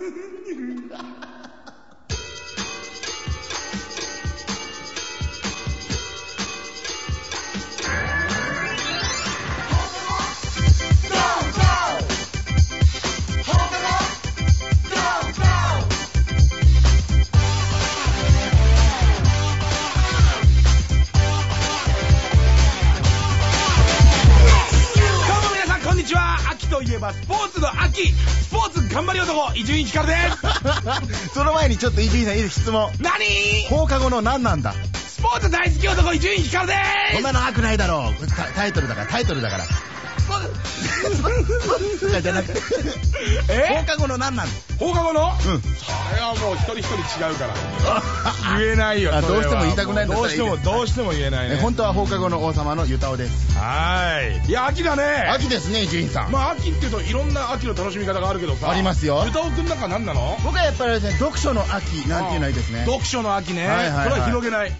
ど ちょっと伊集院さんいい質問。何？放課後の何なんだ？スポーツ大好き男伊集院光ですそんなの悪ないだろう。タタイトルだから、タイトルだから。じゃなくて。え？放課後の何なん？だ放課後の？うん。それはもう一人一人違うから 言えないよどうしても言いたくないんだどうしてもどうしても言えないね。え本当は放課後の王様のゆたおです。はーい。いや秋だね。秋ですね、伊集院さん。まあ秋っていうといろんな秋の楽しみ方があるけどさ。ありますよ。歌尾くんなんか何なの？僕はやっぱりですね、読書の秋なんていうのはいいですね。読書の秋ね、これは広げない。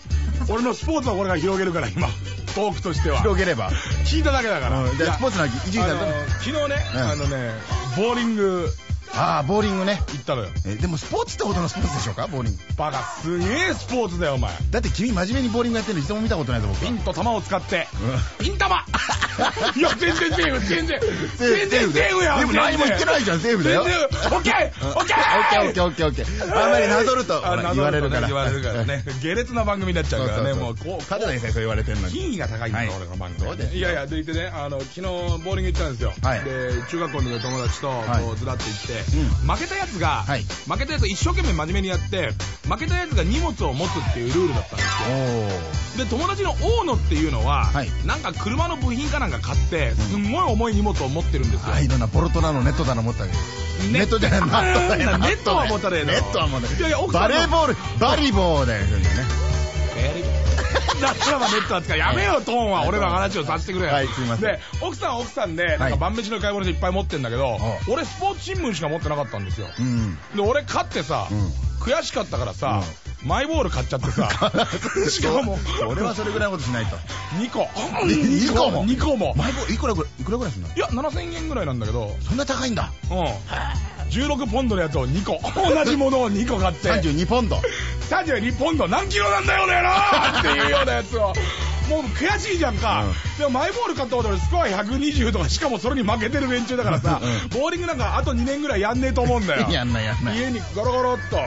俺のスポーツはこれが広げるから今。トークとしては。広げれば。聞いただけだから、スポーツの秋、伊集院さん昨日ね、うん。あのねボーリングああ、ボーリングね。行ったのよ。えでもスポーツってほどのスポーツでしょうか？ボーリング。バカすげえスポーツだよお前。だって君真面目にボーリングやってるの一度も見たことないぞ、僕。は。ピンと球を使って。うん。ピン玉。いや全然セーフ全然。全然セーフやで。も何も言ってないじゃん、セーフだよ。全然オッケーオッケー。オッケーオッケーオッケーオッケー。あんまりなぞると言われるから。言われるからね。下劣な番組になっちゃうからねもうこうただでさえそう言われてるのに。品位が高いんだ俺の番組。いやいやでいてねあの昨日ボーリング行ったんですよ、はい。で中学校の友達とずらって行って、う負けたやつが、はい。負けたやつが一生懸命真面目にやって負けたやつが荷物を持つっていうルールだったんですおよー。で友達の大野っていうのは、はい。なんか車の部品かなんか買ってすんごい重い荷物を持ってるんですよ、あ、いろんなボルトだのネットだの持ったわけ。ネットじゃない、ナットだよ。ネットは持たねえだろネットは持たねいやいや奥さんバのレーボール、バリボーだよ、そういうのね。だからまあネット扱いやめようトーンは。俺の話をさせてくれよ、はいすいません。で奥さんは奥さんでなんはいか晩飯の買い物でいっぱい持ってんだけど、う俺スポーツ新聞しか持ってなかったんですよ。うん。で俺勝ってさ、うん。悔しかったからさ、マイボール買っちゃってさしかも俺はそれぐらいのことしないと。2個。2個も？2個も。マイボールいくらぐらい、いくらぐらいすんの？いや7000円ぐらいなんだけど。そんな高いんだ。うん16ポンドのやつを2個。同じものを2個買って。32ポンド。32ポンド。何キロなんだよ俺ら。っていうようなやつをもう悔しいじゃんか、でもマイボール買ったこと俺スコア120とかしかもそれに負けてる連中だからさ、うん。ボーリングなんかあと2年ぐらいやんねえと思うんだよ。やんないやんない。家にゴロゴロっと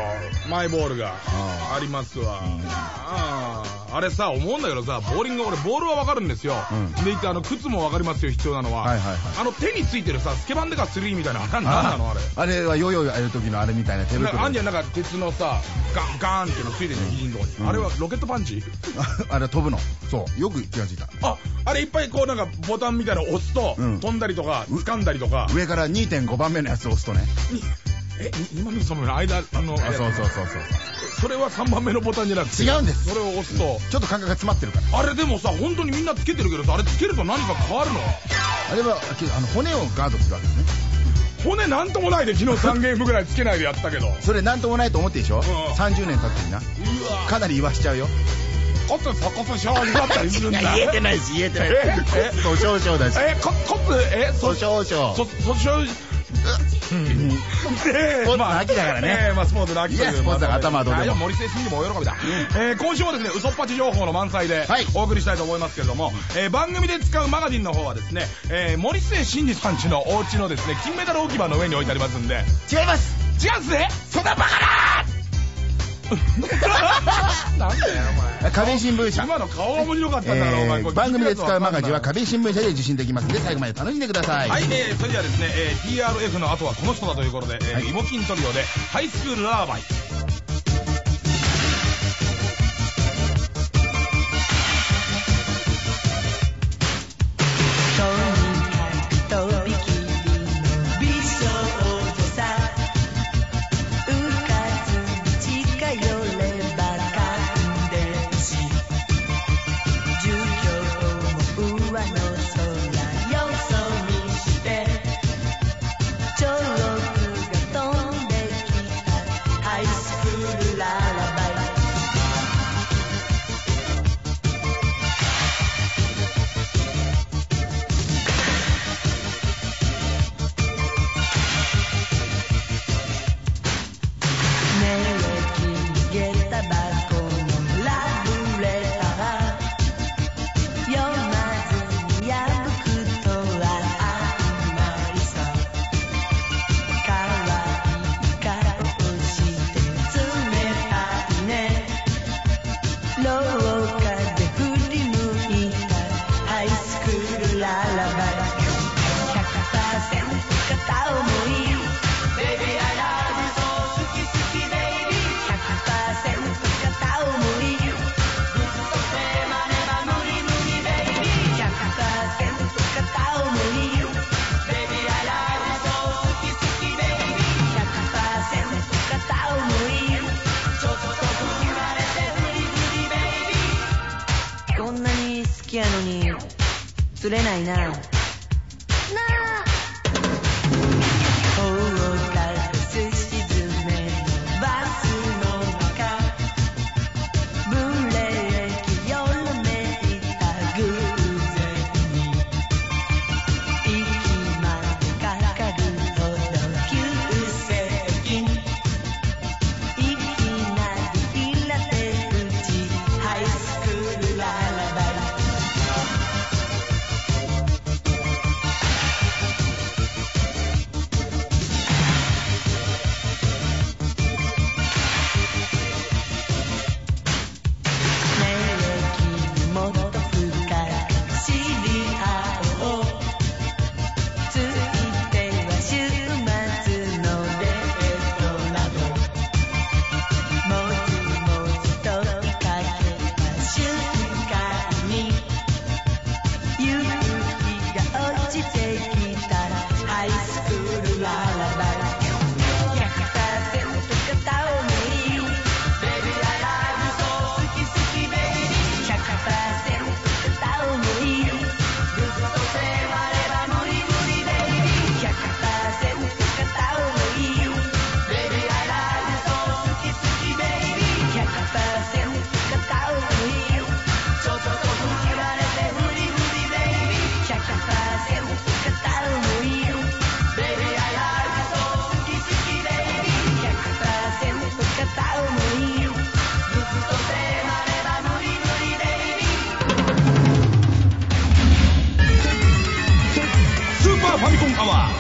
マイボールがあありますわ、あああれさ思うんだけどさボーリング俺ボールはわかるんですよ、うん。でいてあの靴もわかりますよ必要なのは、はいはいはい。あの手についてるさスケバンデカ3みたいな何なのあれ？あれはヨーヨーやる時のあれみたいな手袋。あんじゃんなんか鉄のさガンガーンっていうのついてるの肘のとこに、うんあれはロケットパンチ？あれは飛ぶの。そう。よく気がついた。ああれいっぱいこうなんかボタンみたいなの押すと、うん飛んだりとか掴んだりとか上から2.5番目のやつを押すとね。え今のその間あのあそうそうそうそう。それは3番目のボタンじゃなくて違うんですそれを押すと、ちょっと感覚が詰まってるから。あれでもさ本当にみんなつけてるけどさあれつけると何か変わるの？あれは、あの、骨をガードするわけですね。骨なんともないで昨日3ゲームぐらいつけないでやったけどそれなんともないと思っていいでしょ？ん ?30 年経ってるな。かなり言わしちゃうよ。コツそこそしょうになったりするんだ。ないし、言えてない。ええそう、少々だし。えこコツえそ、そう少々。そ、そしょう、うんねスポーツの秋だからね。ええまあスポーツの秋というスポーツの頭はどうでも。森末慎二もお喜びだ。えー今週もですね、嘘っぱち情報の満載ではい。お送りしたいと思いますけれども、えー番組で使うマガジンの方はですね、えー森末慎二さんちのお家のですね、金メダル置き場の上に置いてありますんで、違います。違うんすね。そんなバカななんだよ、お前。花瓶新聞社。今の顔が面白かったんだから、お前。番組で使うマガジンは聞いてるやつわかんない花瓶新聞社で受信できますので最後まで楽しんでください。はい、えー、それではですね、えー TRF の後はこの人だということで、えーはいイモキントリオでハイスクールラーバイ。99.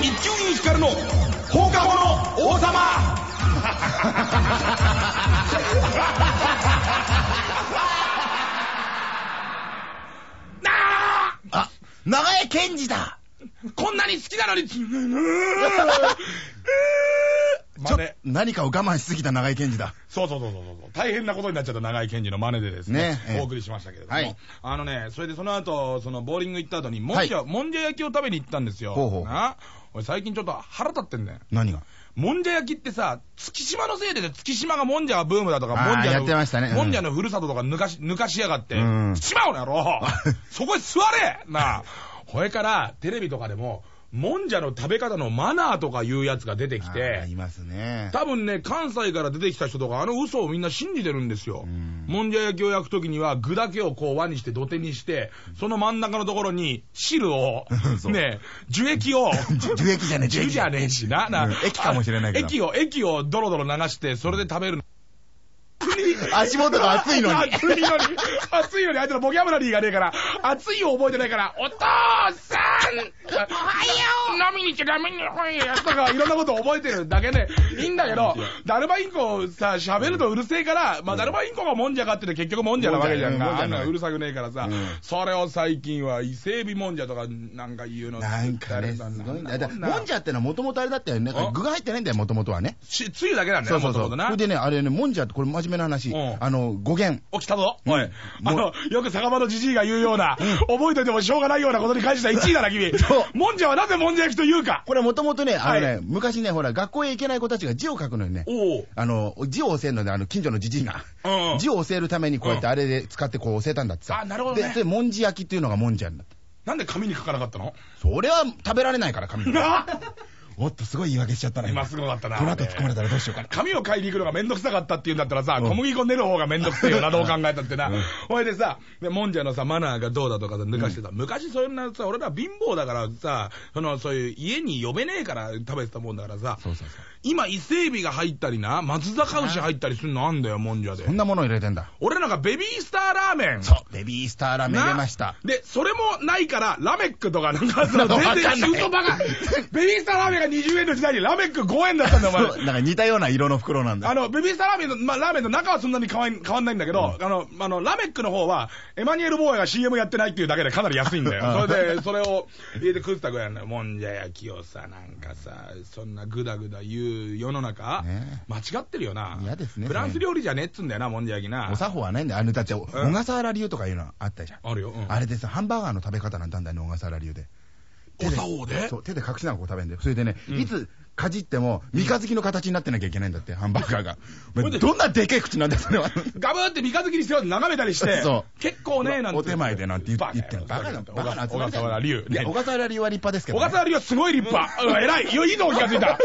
一級に光るの放課後の王様。長江健二だ。こんなに好きなのに。つ ちょ何かを我慢しすぎた長江健二だ。そうそうそうそうそう。大変なことになっちゃった長井健二の真似でですね、ねええ。お送りしましたけれども、はい。あのね、それでその後、そのボーリング行った後に、もんじゃ、もんじゃ焼きを食べに行ったんですよ。ほうほう。な俺最近ちょっと腹立ってんだよ。何が？もんじゃ焼きってさ、月島のせいで月島がもんじゃがブームだとか、もんじゃの、やってましたね。うん。もんじゃのふるさととか抜かし、抜かしやがって、うん。しまうのやろそこへ座れなあ。これから、テレビとかでも、もんじゃの食べ方のマナーとかいうやつが出てきてい、ますね。多分ね、関西から出てきた人とか、あの嘘をみんな信じてるんですようん。もんじゃ焼きを焼くときには、具だけをこう輪にして土手にして、その真ん中のところに汁を ね、樹液を、じ 樹液じゃねえ、樹液樹じゃねえしな。なうん液かもしれないけど液を、液をドロドロ流して、それで食べるの。足元が熱いのに。熱いのに、熱いのに、あいつらボキャブラリーがねえから、熱いを覚えてないから、お父さん！おはよう！飲みに行っちゃダメに、ほいやとか、いろんなことを覚えてるだけで、いいんだけど、ダルマインコさ、喋るとうるせえから、まあ、ダルマインコがもんじゃかってて結局もんじゃなわけじゃんか。あんなうるさくねえからさ。うん、それを最近は伊勢海老もんじゃとかなんか言うの。なんかね、すごいんだ。もんじゃゃってのはもともとあれだったよね。あ具が入ってないんだよ、もともとはね。し、つゆだけなんだよ、そうそうそう。それ。でね、あれね、もんじゃって、これ真面目な話うん。あの、語源。起きたぞ、うんおい。あの、よく酒場のじじいが言うような、覚えといてもしょうがないようなことに関しては1位だな、君。そうもんじゃはなぜもんじゃ焼きというか。これもともとね、あのはね、昔ね、ほら、学校へ行けない子たちが字を書くのにね。あの、字を教えるので、あの、近所のじじいが。うん。字を教えるためにこうやってあれで使ってこう教えたんだってさ。あなるほどねで、で、もんじ焼きっていうのがもんじゃになった。なんで紙に書かなかったの？それは食べられないから、紙に。なおっと、すごい言い訳しちゃったな。今すごかったな。この後突っ込まれたらどうしようかな。紙を買いに行くのがめんどくさかったっていうんだったらさ、うん小麦粉練る方がめんどくせえよな、どう考えたってなうん。ほいでさ、で、もんじゃのさ、マナーがどうだとかさ、抜かしてた。昔そんなさ、俺ら貧乏だからさ、その、そういう家に呼べねえから食べてたもんだからさ、そうそうそう。今伊勢海老が入ったりな、松坂牛入ったりするのあんだよ、もんじゃでそ。んなものを入れてんだ。俺なんかベビースターラーメン。そう。ベビースターラーメン入れました。で、それもないから、ラメックとかなんか、全然中途バカ。ベビースターラーメンが20円の時代にラメック5円だったんだよ、お前。そ うなんか似たような色の袋なんだ。あの、ベビースターラーメンの、まあ、ラーメンの中はそんなに変わん変わんないんだけど、あの、あの、ラメックの方は、エマニュエル・ボーイが CM やってないっていうだけでかなり安いんだよ。うんそれで、それを入れて食ったぐらいなよ。もんじゃ焼きをさ、なんかさ、そんなグダグダ言う世の中、ね間違ってるよな。嫌ですねフランス料理じゃねえっつんだよな、もんじゃ焼きな。お作法はないんだよ。あの、だって、小笠原流とかいうのあったじゃん。あるよ。うんあれでさ、ハンバーガーの食べ方なんだんだよね、小笠原流で。お竿で？そう、手で隠しながらこう食べるんだよ。それでね、うんいつかじっても、三日月の形になってなきゃいけないんだって、ハンバーガーが。どんなでけえ口なんだよ、それは。ガブーって三日月にして眺めたりして、そ結構ね、なんて。お手前でなんて言って言ってんの。バカだバカだ、バカな小笠原龍。小笠原流は立派ですけど、小笠原龍はすごい立派。うん、偉い。いやいいの気がついた。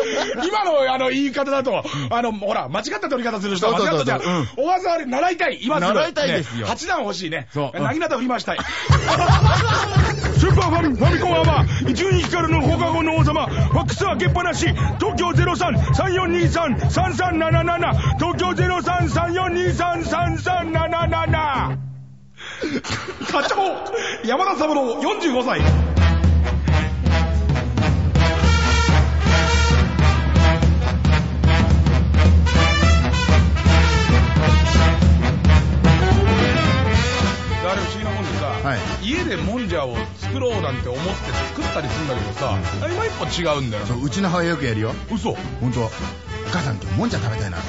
今の、あの、言い方だと、あの、ほら、間違った取り方する人は間違ったじゃん。小笠原龍習いたい。今すぐ。習いたいですよね八段欲しいね。そううんなぎなた振りましたい。スーパーファミ、ファミコンアワー、伊集院光の放課後の王様、ファックス開けっぱなし、東京03-3423-3377、東京03-3423-3377。課長、山田三郎、45歳。家でもんじゃを作ろうなんて思って作ったりするんだけどさ、あ今一歩違うんだよなそう、うちの母親よくやるよ。嘘ほんと、お母さん今日もんじゃ食べたいな。うん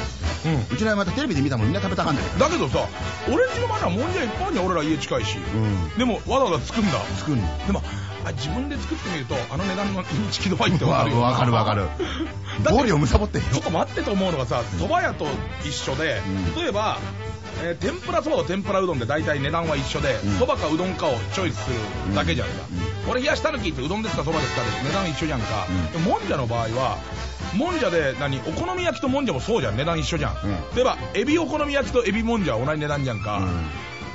うちの親またテレビで見たもんみんな食べたかんだけど。だけどさ俺んちの前にはもんじゃいっぱいあるじゃん俺ら家近いし、うん。でもわざわざ作るんだ作んの。でもあ自分で作ってみるとあの値段のインチキ度合いってわわかるよなわかるわかる。暴利をむさぼってちょっと待ってと思うのがさ蕎麦屋と一緒で、うん例えば、えー天ぷらそばと天ぷらうどんで大体値段は一緒でうん。そば、かうどんかをチョイスするだけじゃんか、う俺冷やしたぬきってうどんですかそばですかで値段一緒じゃん。か、うん。でももんじゃの場合はもんじゃで何お好み焼きともんじゃもそうじゃん。値段一緒じゃん、うん。例えばエビお好み焼きとエビもんじゃは同じ値段じゃんか、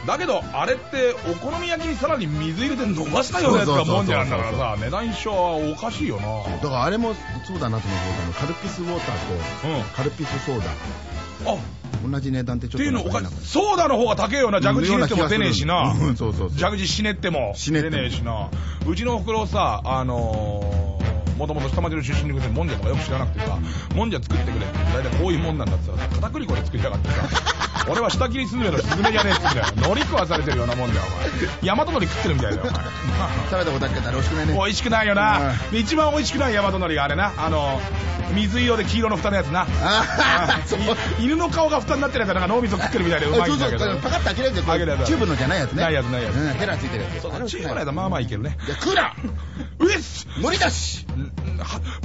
だけどあれってお好み焼きにさらに水入れて伸ばしたようなやつがもんじゃなんだからさ。値段一緒はおかしいよな。だからあれもそうだなと思うあのカルピスウォーターうん。とカルピスソーダ。あ同じ値段ってちょっとっていうのおかなんかソーダの方が高えよな蛇口ひねっても出ねえしな。うんそう蛇口ひねっても出ねえしな。うちのおふくろさあのーもともと下町の出身でもんじゃとかよく知らなくてさもんじゃ作ってくれって大体こういうもんなんだってさ片栗粉で作りやがってさ俺は下切りスズメのスズメじゃねえっつうんだよ。海苔食わされてるようなもんじゃお前。大和海苔食ってるみたいだよお前。食べたことあるけど美味しくないね美味しくないよな、で一番美味しくない大和海苔があれな。あの水色で黄色の蓋のやつな。犬の顔が蓋になってるやつなんか脳みそ食ってるみたいでうまいんだけど。そうそうパカッと開けるやつ。開けるやつチューブのじゃないやつね。ないやつないやつ。うんヘラついてるやつ。チームの間まあまあいけるね。いやクーラうえっす！ー無理だし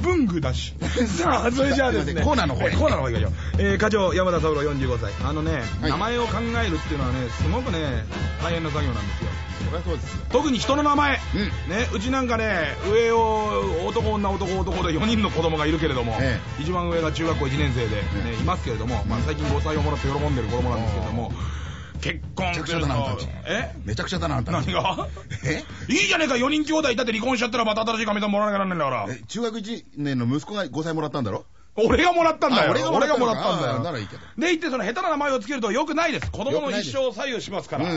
文具だし。さあそれじゃあですね。コーナーの方へえコーナーの方へ行きましょう、えー、課長山田三郎45歳。あのね、はい名前を考えるっていうのはねすごくね大変な作業なんですよ。そりゃそうですよ。特に人の名前、うん。ね、うちなんかね上を男女男男で4人の子供がいるけれども、え一番上が中学校1年生で、ねえいますけれども、まあ、最近5歳をもらって喜んでる子供なんですけれども結婚めちゃくちゃだなあんたたち。え？めちゃくちゃだなあんた何が？え？いいじゃねえか4人兄弟いたって離婚しちゃったらまた新しい神さんもらわなきゃなんないんだから。え中学1年の息子が5歳もらったんだろ？俺がもらったんだよ。あ俺がもらったのか。俺がもらったんだよ。あならいいけど。で言ってその下手な名前をつけるとよくないです。子供の一生を左右しますから、そ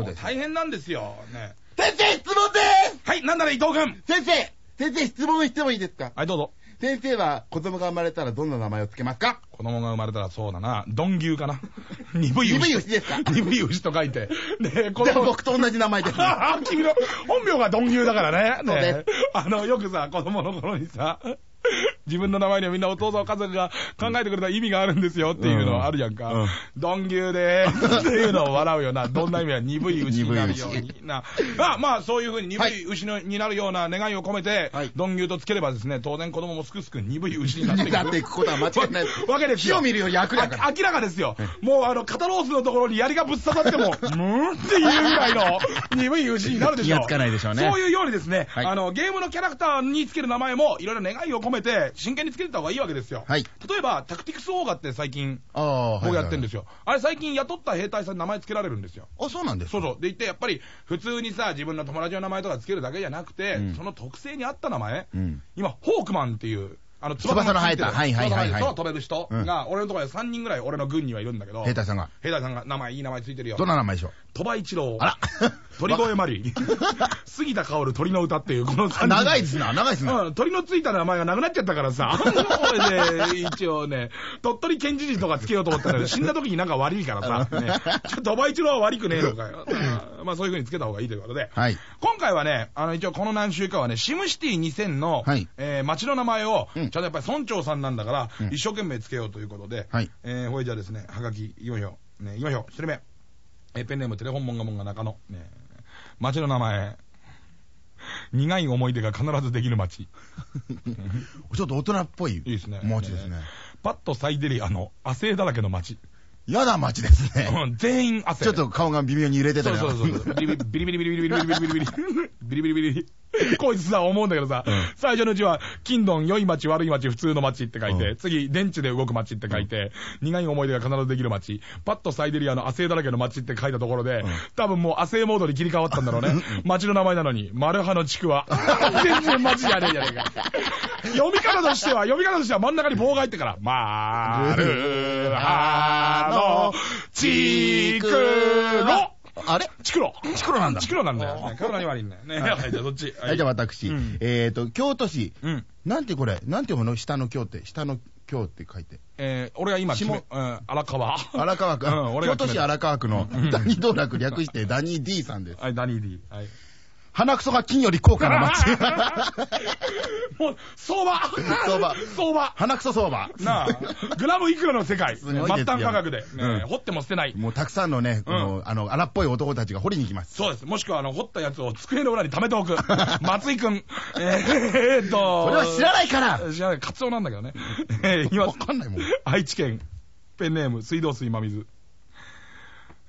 うです。も大変なんですよ、ね、先生質問ではいなんだね伊藤君。す先生先生質問してもいいですか？はいどうぞ。先生は子供が生まれたらどんな名前をつけますか？子供が生まれたらそうだな、鈍牛かな？鈍い牛。鈍い牛ですか？鈍い牛と書いて。ね子じゃあ供。僕と同じ名前です。あ 君の本名が鈍牛だからね。そうです。ねあの、よくさ、子供の頃にさ、自分の名前にはみんなお父さんお母さんが考えてくれた意味があるんですよっていうのあるやんか。うん鈍牛でーすっていうのを笑うよな。どんな意味は鈍い牛になるよう鈍にな。ま あまあ、そういうふうに鈍い牛のになるような願いを込めて、はい鈍牛とつければですね、当然子供もすくすく鈍い牛になっていく。なっていくことは間違いないわけですよ。火を見るより明らか明らかですよ。もうあの、肩ロースのところに槍がぶっ刺さっても、ムーンっていうぐらいの鈍い牛になるでしょ。気がつかないでしょうねそういうようにですね、はいあの、ゲームのキャラクターにつける名前も、いろいろ願いを込めて、真剣につけてた方がいいわけですよ。はい例えば、タクティクスオーガって最近、僕やってるんですよ。よ。あれ最近雇った兵隊さんに名前つけられるんですよ。あ、そうなんですか？そうそう。で言って、やっぱり、普通にさ、自分の友達の名前とかつけるだけじゃなくて、うんその特性に合った名前、うん。今、ホークマンっていう、あの、翼の生えた。はいはいはいはい。翼の生えた飛べる人が、俺のところで3人ぐらい俺の軍にはいるんだけど、兵隊さん。が。兵隊さんが名前、いい名前ついてるよ。ど。んな名前でしょう？鳥羽一郎、あら。鳥越まり、杉田薫鳥の歌っていう、この3人。長いですな、長いですな。うん、鳥のついた名前がなくなっちゃったからさ、これで、一応ね、鳥取県知事とかつけようと思ったら、死んだ時になんか悪いからさ、ね、ちょっと鳥羽一郎は悪くねえのかよ。まあそういう風につけた方がいいということで、はい。今回はね、あの一応この何週かはね、シムシティ2000の、はい。えー街の名前を、うんちゃんとやっぱり村長さんなんだから、うん一生懸命つけようということで、はいえー、ほいじゃあですね、はがき、いきましょう。ね、いきましょう。一人目。えーペンネームテレフォンモンガモンガ中野。ね、街の名前。苦い思い出が必ずできる街。ちょっと大人っぽい。いいですね街ですね。パッとサイデリアの亜星だらけの街。やだ街ですね。うん全員亜星。ちょっと顔が微妙に揺れてたりそうそうそうそう。ビリビリビリビリビリビリビリビリビリビリビリビリこいつさ、思うんだけどさ、うん。最初のうちは、金ドン、良い街、悪い街、普通の街って書いて、うん。次、電池で動く街って書いて、苦い思い出が必ずできる街、パッとサイデリアの亜生だらけの街って書いたところで、ん。多分もう亜生モードに切り替わったんだろうね。街の名前なのに、マルハの地区は、全然街じゃねえじゃねえか。読み方としては、読み方としては真ん中に棒が入ってから、まるはの地区の、あれ？チクロ。チクロなんだチクロなんだよ。ね体に悪いんだよね。はい、じゃあどっち？はい、じゃあ私うん。えっと、京都市。うん。なんてこれ？なんて読むの？下の京って。下の京って書いて。えー、俺は今、下うん、荒川。荒川区。うん俺京都市荒川区のうんダニ道楽略してダニー D さんです。はい、ダニー D。はい。鼻くそが金より高価な街。もう、相場相場相場鼻くそ相場。なあ、グラムいくらの世界。末端価格で。掘っても捨てない。もうたくさんのね、この、あの、荒っぽい男たちが掘りに行きます。そうです。もしくは、あの、掘ったやつを机の裏に溜めておく。松井くん。えー、えーっと。それは知らないから知らない。カツオなんだけどね。えー、今わかんないもん。愛知県、ペンネーム、水道水真水。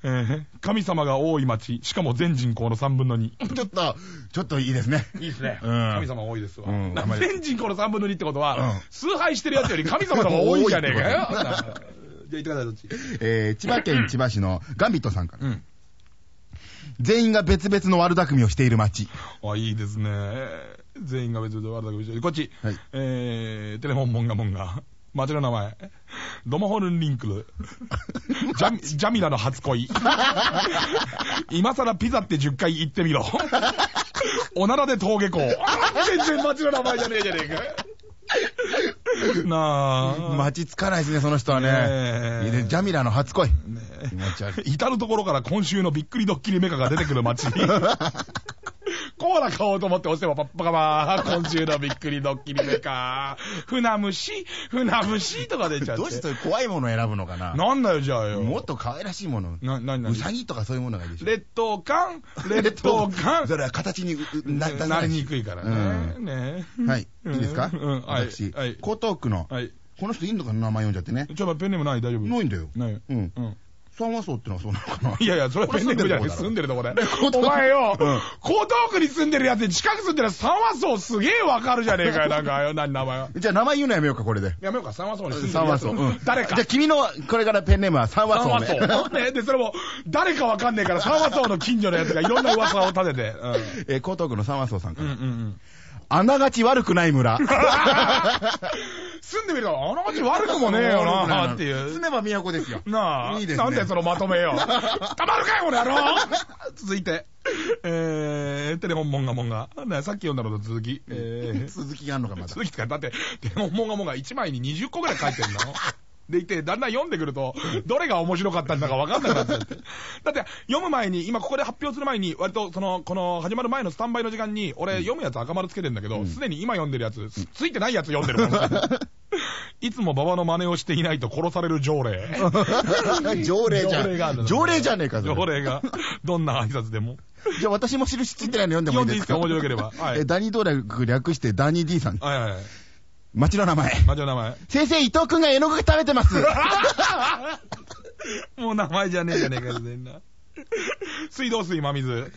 えー、神様が多い町、しかも全人口の3分の2。ちょっと、ちょっといいですね。いいですね。うん神様多いですわ。うんな全人口の3分の2ってことは、うん崇拝してるやつより神様の方が多いんじゃねえかよ。じゃあ言ってください、どっち？えー、千葉県千葉市のガンビットさんから。うん。全員が別々の悪巧みをしている街。あ、いいですね。全員が別で悪だくみこっち。はいえー、テレフォンモンガモンガ。町の名前。ドマホルンリンクル。ジャミ、ジャミラの初恋。今更ピザって10回言ってみろ。おならで峠校。全然町の名前じゃねえじゃねえか。なあ。街つかないですね、その人はね。ねえいいねジャミラの初恋。ね気持ち悪い。至るところから今週のびっくりドッキリメカが出てくる街に。コーラ買おうと思って押せばパッパカバー。今週のびっくりドッキリメカ。船虫、船虫？とか出ちゃって。どうしてそういう怖いものを選ぶのかな？なんだよ、じゃあよ。もっと可愛らしいもの。な、なになにうさぎとかそういうものがいいでしょ。劣等感劣等感それは形になななりにくいからね。ねはい。いいですか？うんはい私、はい江東区の、はい。この人いいのかな名前読んじゃってね。ちょっとペンネームない大丈夫ないんだよ。ない。うん。うん。三和荘ってのはそうなのかな？いやいや、それはペンネームじゃない。住んでるとこだよ。お東 前よ、うん江東区に住んでるやつに近く住んでる三和荘すげえわかるじゃねえかよ、なんかよ、何名前は。じゃあ名前言うのやめようか、これで。やめようか、三和荘に住んでる三和荘。うん。誰かじゃあ。君の、これからペンネームは三和三荘ね。和荘。ね、で、それも、誰かわかんねえから、三和荘の近所のやつがいろんな噂を立てて。えー、江東区の三和荘さんかうん。うら。んうんうん。あながち悪くない村。住んでみると、あながち悪くもねえよな、っていう。住めば都ですよ。なあ、いいですねなんでそのまとめよ。たまるかよ、この野郎続いて、えー、テレフォンモンガモンガ。ね、さっき読んだのと続き。えー、続きがあるのか、まだ。続きってか、だって、テレフォンモンガモンガ1枚に20個ぐらい書いてんの。でいて、だんだん読んでくると、どれが面白かったんだか分かんなくなっちゃって。だって、読む前に、今ここで発表する前に、割と、その、この、始まる前のスタンバイの時間に、俺、読むやつ赤丸つけてんだけど、すでに今読んでるやつ、つついてないやつ読んでるもん。いつも馬場の真似をしていないと殺される条例。条例じゃん。条例じゃねえか、条例が、どんな挨拶でも。じゃあ私も印ついてないの読んでもいいですか？読んでいいですか面白ければはいえ、ダニー道楽略してダニー D さん。はいはいはい。町の名前。マジの名前。先生、伊藤くんが絵の具食べてます。もう名前じゃねえじゃねえかよ、全然な。水道水真水。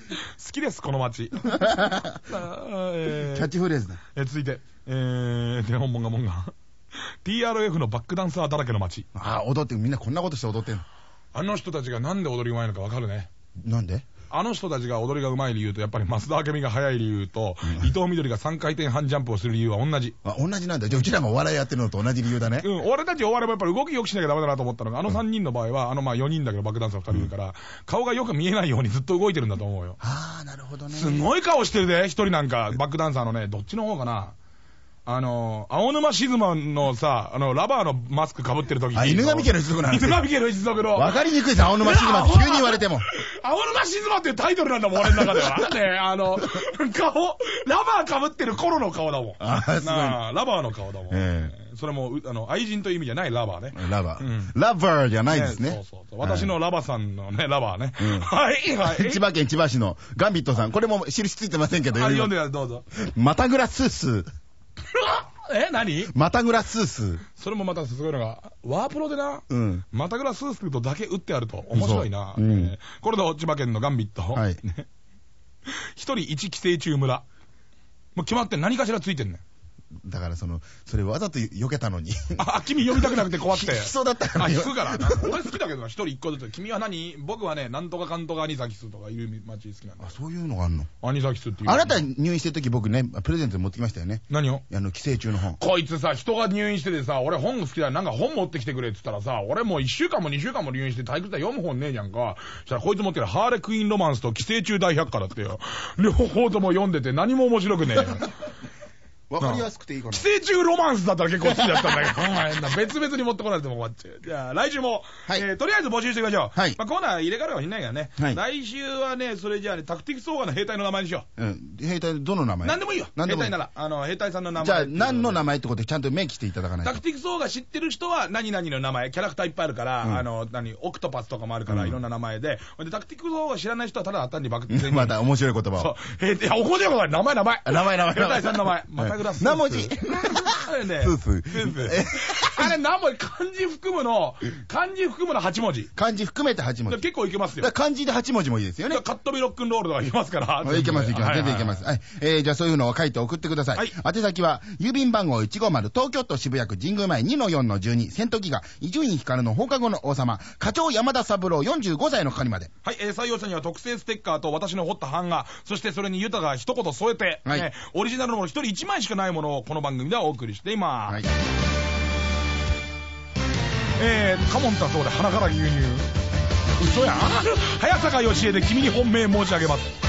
好きです、この街。あーえキャッチフレーズだ。え続いて、えー、テ本モンガモンガ。TRF のバックダンサーだらけの街。ああ、踊って、みんなこんなことして踊ってんの。あの人たちがなんで踊りうまいのかわかるね。なんで？あの人たちが踊りがうまい理由と、やっぱり増田明美が速い理由と、伊藤みどりが3回転半ジャンプをする理由は同じ。あ、同じなんだ。じゃあうちらもお笑いやってるのと同じ理由だね。うん、俺たちお笑いもやっぱり動き良くしなきゃダメだなと思ったのが、あの3人の場合は、あのまあ4人だけどバックダンサー2人いるから、顔がよく見えないようにずっと動いてるんだと思うよ。ああ、なるほどね。すごい顔してるで、一人なんか、バックダンサーのね、どっちの方かな。あの、青沼静馬のさ、あの、ラバーのマスク被ってる時あ、犬神家の一族なんで。犬神家の一族の。わかりにくいです、青沼静馬って 急に言われても。青沼静馬っていうタイトルなんだもん、俺の中では。ねあの、顔、ラバー被ってる頃の顔だもん。あーすラバーの顔だもん。えそれも、うあの、愛人という意味じゃないラバーね。ラバーうん。ラバーじゃないですね。そうそうそう。私のラバさんのね、ラバーね。うんはい、はい。千葉県千葉市のガンビットさん。これも印ついてませんけど、あ、読んでやどうぞ。またぐらスースー。え、何？またぐらスースー。それもまたすごいのが、ワープロでな、うん。またぐらスースーとだけ打ってあると面白いな。そううんねこれで千葉県のガンビット。はいね一人一寄生虫村。もう決まってん何かしらついてんねん。だからその、それわざと避けたのに。あ、君読みたくなくて怖くて。引きそうだったからあ、ね引くからな。俺好きだけどな、一人一個ずつ。君は何？僕はね、なんとかかんとかアニサキスとかいる街好きなんだあ、。そういうのがあんの？アニサキスっていう。あなた入院してる時僕ね、プレゼントで持ってきましたよね。何を？あの、寄生虫の本。こいつさ、人が入院しててさ、俺本好きだよ。なんか本持ってきてくれって言ったらさ、俺もう一週間も二週間も入院して体育座読む本ねえじゃんか。そしたらこいつ持ってるハーレクイーンロマンスと寄生虫大百科だってよ。両方とも読んでて何も面白くねえよ。わかりやすくていいかな寄。生虫ロマンスだったら結構好きだったんだけど、お前な別々に持ってこられても終わっちゃう。じゃあ、来週も、はいえーとりあえず募集していきましょう。はいまあ、コーナー入れ替わるかもしれないからね。はい来週はね、それじゃあね、タクティクスオーガの兵隊の名前にしようん。兵隊、どの名う。前？何でもいいよ。何でもいい兵隊なら。あの、兵隊さんの名前。じゃあ、何の名前ってことでちゃんと明記していただかないとタクティクスオーガ知ってる人は何々の名前、キャラクターいっぱいあるから、うんあの、何、オクトパスとかもあるから、うんいろんな名前で。で、タクティクスオーガ知らない人はただ単にバク全また面白い言葉そうを。。えーいや、おこでよ、お前名前、名前。あ名前、名前。兵隊さんの名前。またぐらす。何文字あれね。スースースースーあれ何文字漢字含むの、漢字含むの8文字。漢字含めて8文字。結構いけますよ。漢字で8文字もいいですよね。カットビロックンロールとかいけますから。いけます、いけます。全然いけます。はいはい。えー、じゃあそういうのを書いて送ってください。はい宛先は、郵便番号150、東京都渋谷区神宮前2-4-12、戦闘機が、伊集院光の放課後の王様、課長山田三郎45歳の係まで。はい、えー採用者には特製ステッカーと私の彫った版画、そしてそれに豊が一言添えて、はいねオリジナルのもの一人一枚しかないものをこの番組ではお送りしています。はい。えー、カモンだそうで鼻から牛乳。嘘やん。早坂義恵で君に本命申し上げます。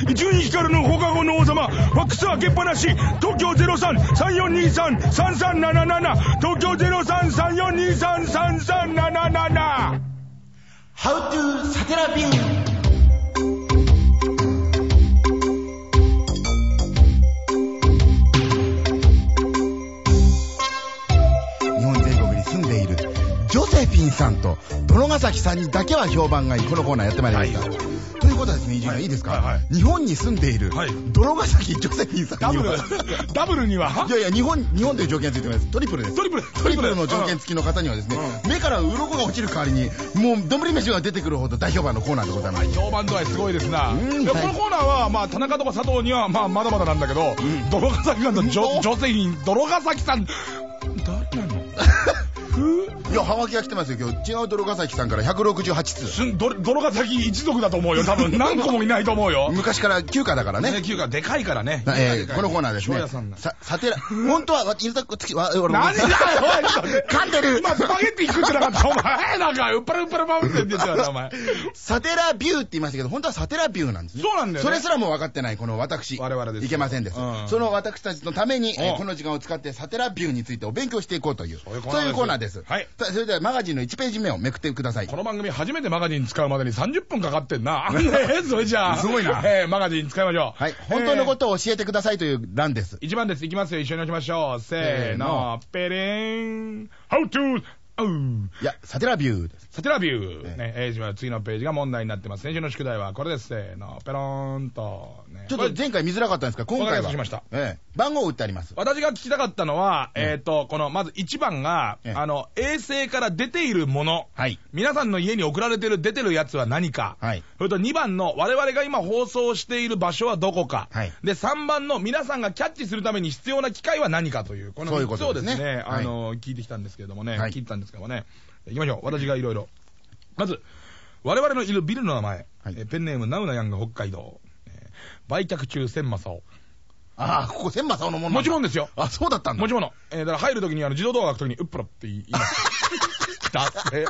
コンアワー、伊集院光の放課後の王様、ファックス開けっぱなし、東京03-3423-3377、東京03-3423-3377。How to サテラビュー日本全国に住んでいるジョセフィンさんと殿ヶ崎さんにだけは評判がいい。このコーナーやってまいりました。ということはですね、伊集院いいですか、はいはい。日本に住んでいる、はい。泥ヶ崎ジョセフィンさんにダブルは、ダブルには？いやいや、日本、日本という条件がついてます。トリプルです。トリプル。トリプルの条件付きの方にはですね、目から鱗が落ちる代わりに、もう、丼飯が出てくるほど大評判のコーナーでございます。評判度合いすごいですな。このコーナーは、まあ、田中とか佐藤には、まあ、まだまだなんだけど、泥ヶ崎さんとジョジョセフィン、泥ヶ崎さん、誰なの？ふいや、ハガキが来てますよ、今日。違う泥ヶ崎さんから168通。すん、ど泥ヶ崎一族だと思うよ、多分。何個もいないと思うよ。昔から休暇だからね。ね、旧がでかいからね。えーこのコーナーですねさてら、本当は、わ、いるたく、つき、わ、俺何だよ、おい噛んでる今、スパゲッティ食ってなかった、お前。なんか、うっぱらうっぱらバウって言ってたよ、お前。サテラビューって言いましたけど、本当はサテラビューなんですね。そうなんだよねそれすらも分かってない、この私。我々ですいけませんです。うんその私たちのために、この時間を使ってサテラビューについてお勉強していこうという、そういうコーナーです。はいそれではマガジンの1ページ目をめくってください。この番組初めてマガジン使うまでに30分かかってんな。ね それじゃあ。すごいなえーマガジン使いましょう。はい。本当のことを教えてくださいという欄です。1番です。いきますよ。一緒に押しましょう。せーのの。ペレン。How to, いや、サテラビューです。サテラビュー。ねね、えー、じゃあ次のページが問題になってます。先週の宿題はこれです。せーの。ペローンと。ねちょっと前回見づらかったんですが、今回は。りましたええ番号を打ってあります。私が聞きたかったのは、えっ、と、この、まず1番が、ええあの、衛星から出ているもの。はい。皆さんの家に送られてる出てるやつは何か。はい。それと2番の我々が今放送している場所はどこか。はいで、3番の皆さんがキャッチするために必要な機械は何かという、このそういう3つことですねをですね、はいあの、聞いてきたんですけれどもね、はい聞いたんですけどもね、行きましょう。私がいろいろ。まず、我々のいるビルの名前、はいえペンネームナウナヤンが北海道、えー売却中千正雄。ああ、ここ千正雄のものもちろんん。ですよ。あ、そうだったんだ。もちろんの。えーだから入るときにあの自動ドアが開くときに、うっぷらって言います。だって、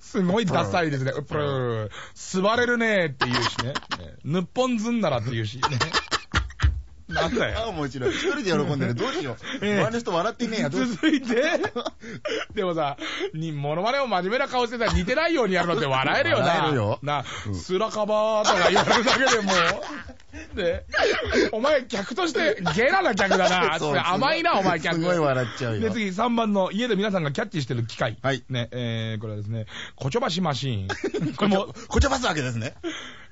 すごいダサいですね。うっぷら。座れるねって言うしね。ねぬっぽんずんならって言うしね。なんだよ。面白い。一人で喜んでる。どうしよう。ええ周りの人笑ってねえや。どうしよ続いて、でもさ、に、モノマネを真面目な顔してたら似てないようにやるのって笑えるよな。笑えるよな、うんスラカバーとか言われるだけでもう、で、お前客としてゲラな客だな。甘いな、お前客。すごい笑っちゃうよ。で、次、3番の家で皆さんがキャッチしてる機械。はいね、えー、これはですね、こちょばしマシーン。これも、こちょばすわけですね。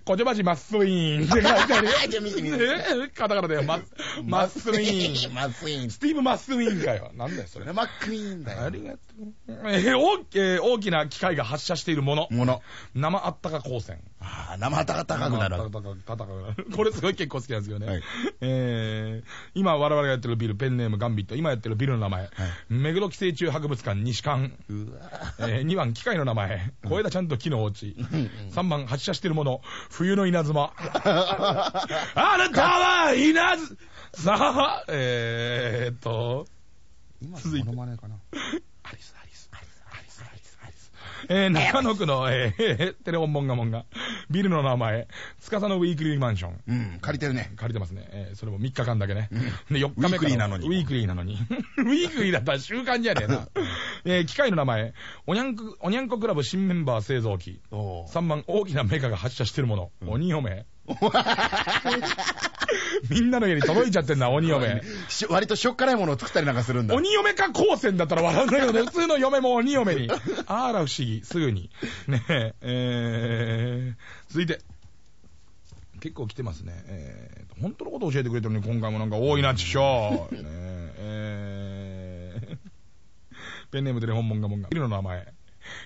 こちょばしマッスウィーンって書いてある。じゃあ見てみてえカタカナでマッ、マッスウィーン。マスインス。ティーブ・マッスウィーンかよ。なんだよ、それ。マックイーンだよ。ありがとう。えー大きな機械が発射しているもの。もの。生あったか光線。ああ、生高高くなる。生あったか高くなる。これすごい結構好きなんですよね。はいえー今我々がやってるビル、ペンネームガンビット。今やってるビルの名前。目黒寄生虫博物館西館。えー、2番、機械の名前。小枝ちゃんと木のお家。3番、発射してるもの。冬の稲妻。あなたは稲妻さあ、えーっと、今続いてモノマネかな。アリス、アリス、アリス、アリス、アリス、アリス。えー、中野区の、えー、テレホンモンガモンガが、ビルの名前、ツカサのウィークリーマンション。うん、借りてるね。借りてますね。えー、それも3日間だけね。で、4日目ウィークリーなのにウィークリーなのに。ウィークリー だったら週間じゃねえな。えー、機械の名前、おにゃんこ、おにゃんこクラブ新メンバー製造機。お3番、大きなメカが発射してるもの。鬼嫁。みんなの家に届いちゃってんな、鬼嫁。し 割としょっからいものを作ったりなんかするんだ。鬼嫁か光線だったら笑うんだけどね、普通の嫁も鬼嫁に。あら不思議、すぐに。ねえ、えー、続いて。結構来てますね。えー、本当のこと教えてくれてるのに今回もなんか多いな、ちしょ。ねえ、えー、ペンネームでね、本物がもんが。ビルの名前。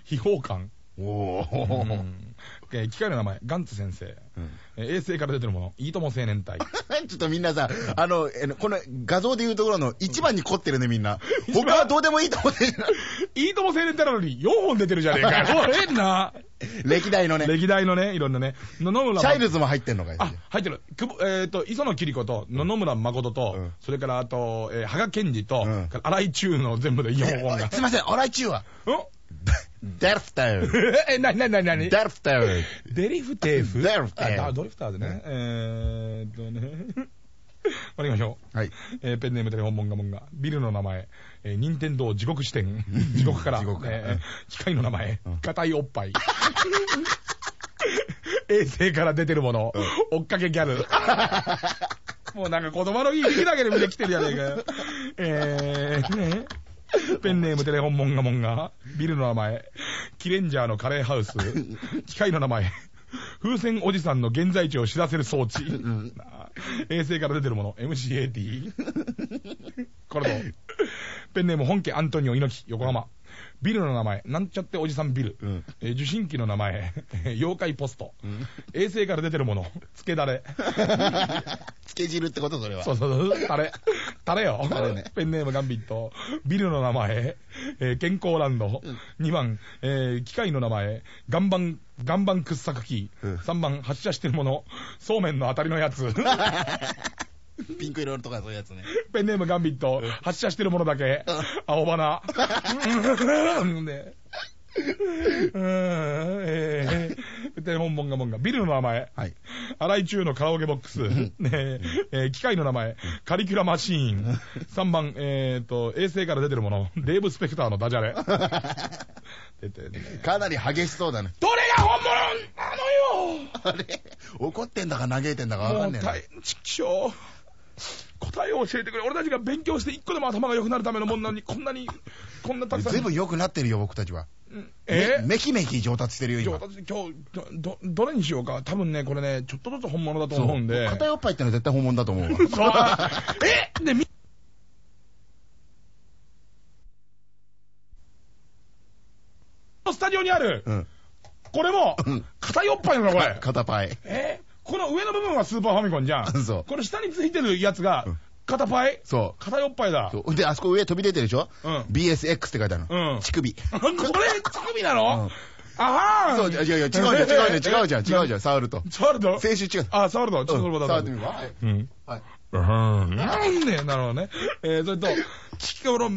秘宝館。おうー。んえー機械の名前、ガンツ先生。うんえー衛星から出てるもの、いいとも青年隊。ちょっとみんなさ、あの、えこの画像で言うところの一番に凝ってるね、みんな。他はどうでもいいと思ってる。いいとも青年隊なのに4本出てるじゃねえかよ。変な。歴代のね。歴代のね、いろんなね、野々村チャイルズも入ってんのかよ。あ、入ってる。くぼえっ、と、磯野桐子と、野々村誠と、うんそれから、あと、えー、羽賀健二と、うん荒井中の全部で4本が。すいません、オライチューは。おデルフタウン。え、なになになになに？デルフタウン。デリフテーフ？デリフテーフああドリフターズね。えーっとね。これ行きましょう。はい。えーペンネームテレホンモンガモンガ。ビルの名前。えー、任天堂地獄支店。地獄から。地獄からえー機械の名前うん。硬いおっぱい。衛星から出てるもの。追っかけギャル。もうなんか子供のいい日だけで見てきてるやねえかよ。えー、ね。ペンネームテレホンモンガモンが、ビルの名前、キレンジャーのカレーハウス、機械の名前、風船おじさんの現在地を知らせる装置、衛星から出てるもの、MCAT、これと、ペンネーム本家アントニオ猪木、横浜。ビルの名前、なんちゃっておじさんビル。うんえー受信機の名前、妖怪ポスト。衛星から出てるもの、つけだれ。つけ汁ってことそれは。そうそうそう、タレ。タレよ。タレねペンネームガンビット。ビルの名前、えー健康ランド。2番、えー機械の名前、岩盤、岩盤掘削機。うん3番、発射してるもの、そうめんの当たりのやつ。ピンク色のとかそういうやつね。ペンネームガンビット。発射してるものだけ。青花。ね うーん、えー、で、もんもんがもんが。ビルの名前。はい。洗い中のカラオケボックス。ねええー機械の名前。カリキュラマシーン。3番、えーと、衛星から出てるもの。デーブ・スペクターのダジャレ。出てねかなり激しそうだね。どれが本物なのよあれ？怒ってんだか嘆いてんだかわかんねえなょう。答えを教えてくれ。俺たちが勉強して一個でも頭が良くなるためのもんなのに、こんなに、こんなたくさん。ずいぶん良くなってるよ、僕たちは。うんえ？めめきめき上達してるよ、今。上達今日ど、ど、どれにしようか。多分ね、これね、ちょっとずつ本物だと思うんで。片よっぱいってのは絶対本物だと思うわ。え？で、み、スタジオにある、うん。これもうん、片よっぱいなの、これ。片パイ。え？この上の部分はスーパーファミコンじゃん。そうこの下についてるやつがうん、片パイ？そう。片よっぱいだ。そうで、あそこ上飛び出てるでしょ？うん ?BSX って書いてあるの。うん乳首。これ、乳首なの、うんあはーそう、いやいや、違うじゃん、違うじゃん、違うじゃん、違うじゃん、触ると。触ると？先週違う。あ、触るとちょっと触ってみるわ。うん。はい。うん。なんねなるほどね。えー、それと、きこの、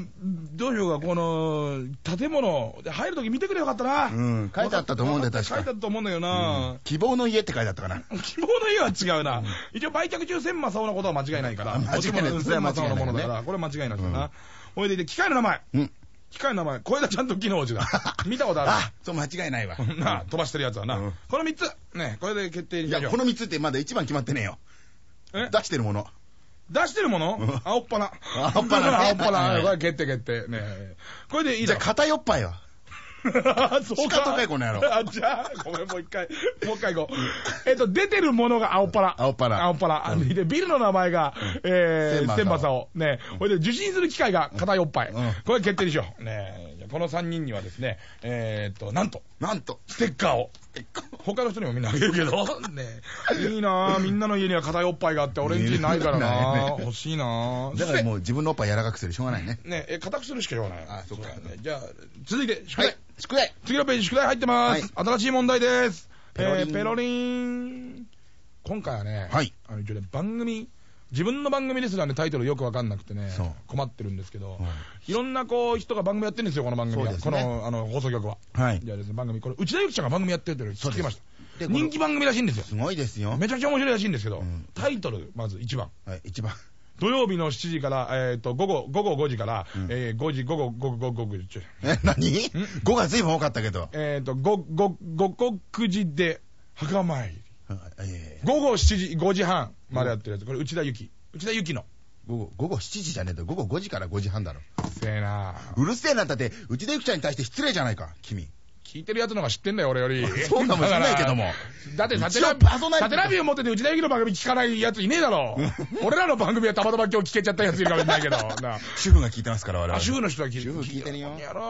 どうしようか、この、建物、入るとき見てくれよかったな。うん書いてあったと思うんだよ確か書いてあったと思うんだよな。希望の家って書いてあったかな。希望の家は違うな。一応売却中千正雄のことは間違いないから。間違いない千正雄のものだから、これ間違いなしだうんな。ほいでいて、機械の名前。うん。機械の名前。小枝ちゃんと木の王子だ。見たことああ、そう、間違いないわ。る。なあ、飛ばしてるやつはな。うんこの三つ。ね、これで決定にいや、しましょうこの3つってまだ一番決まってねえよ。え？出してるもの。出してるもの？うん青っ鼻。青っ鼻ね青っ鼻。はいこれ決定決定。ねこれでいいだじゃあ、片よっぱいは？そう仕方ないこの野郎あ、じゃあ、ごめん、もう一回、もう一回行こう。えっと、出てるものが青っ腹。青っ腹青っ腹。あで、ビルの名前が、えー、千正千正雄。ね。これで受信する機械が片よっぱい。うんこれ決定でしょう。ねこの3人にはですね、えーっと、なんと、なんと。ステッカーを。他の人にもみんなあげるけど、ねいいなぁ、みんなの家には片よっぱいがあって、俺ん家にないからないなね欲しいなぁ。だからもう自分のおっぱい柔らかくするしょうがないね。ねえ、固くするしかしょうがない。あそっか。じゃあ、続いて、宿題。はい。宿題。次のページ宿題入ってます。新しい問題です。ペロリンえーペロリン。今回はね、はいあの一応ね、番組、自分の番組ですらね、タイトルよくわかんなくてね困ってるんですけど、はいろんなこう、人が番組やってるんですよ、この番組は。この、あの、放送局は。はいじゃあですね、番組、これ、内田有紀ちゃんが番組やってるって聞きました。人気番組らしいんですよ。すごいですよ。めちゃくちゃ面白いらしいんですけど、うんタイトル、まず1番。はい、一番。土曜日の7時から、えっ、と、午後、午後5時から、うんえー5時、午後、午後、午後、午後、え、何 ?5 が随分多かったけど。えっ、と、午後、午後9時で、墓参り。ええ午後7時、5時半までやってるやつ。これ、内田有紀。内田有紀の。午後、午後7時じゃねえと、午後5時から5時半だろ。せえなうるせえなったって、内田ゆきちゃんに対して失礼じゃないか、君。聞いてるやつの方が知ってんだよ、俺より。そうかもしれないけども だって、サテラパーソナリティサテラビュー持ってて内田有紀の番組聞かないやついねえだろ。俺らの番組はたまたま今日聞けちゃったやついるかもしれないけど。な主婦が聞いてますから、我々。あ、主婦の人は聞いて主婦聞いてるよやろう。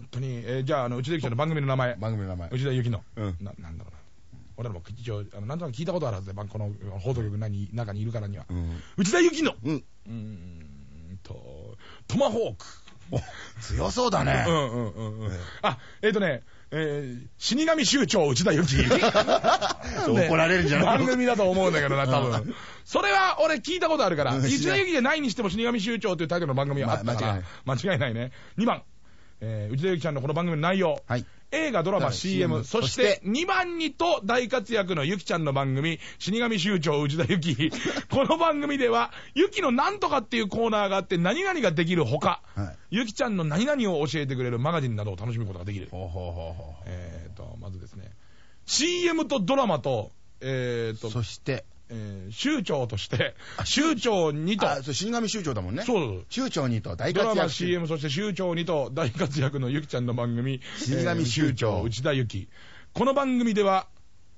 本当に。えーじゃあ、あの、内田有紀ちゃんの番組の名前。番組の名前。内田有紀の。うんな、なんだろうな。俺らも一応、あの、なんとなく聞いたことあるはずで、まあこの放送局何中にいるからには。うん。内田有紀の。うん。うーんと、トマホーク。お、強そうだね。うんうんうんうんええ。あ、えっ、とね、えー、死神酋長内田有紀。そう怒られるんじゃない番組だと思うんだけどな、多う分。それは俺聞いたことあるから、うん内田有紀でないにしても死神酋長というタイトルの番組はあったから、ま間違いないね。2番、えー、内田有紀ちゃんのこの番組の内容。はい。映画、ドラマ、はい CM、そしてて2番にと大活躍のゆきちゃんの番組、死神酋長内田ゆき。この番組では、ゆきのなんとかっていうコーナーがあって何々ができるほか、はい。ゆきちゃんの何々を教えてくれるマガジンなどを楽しむことができる。ほうほうほうほえーと、まずですね、CM とドラマと、えーと、う。そして、えー州長として、州長にと、あ、そう、死神州長だもんね。そう州長にと大ドラマ活躍。CM そして州長にと大活躍のゆきちゃんの番組、死神州長内田ゆき。この番組では、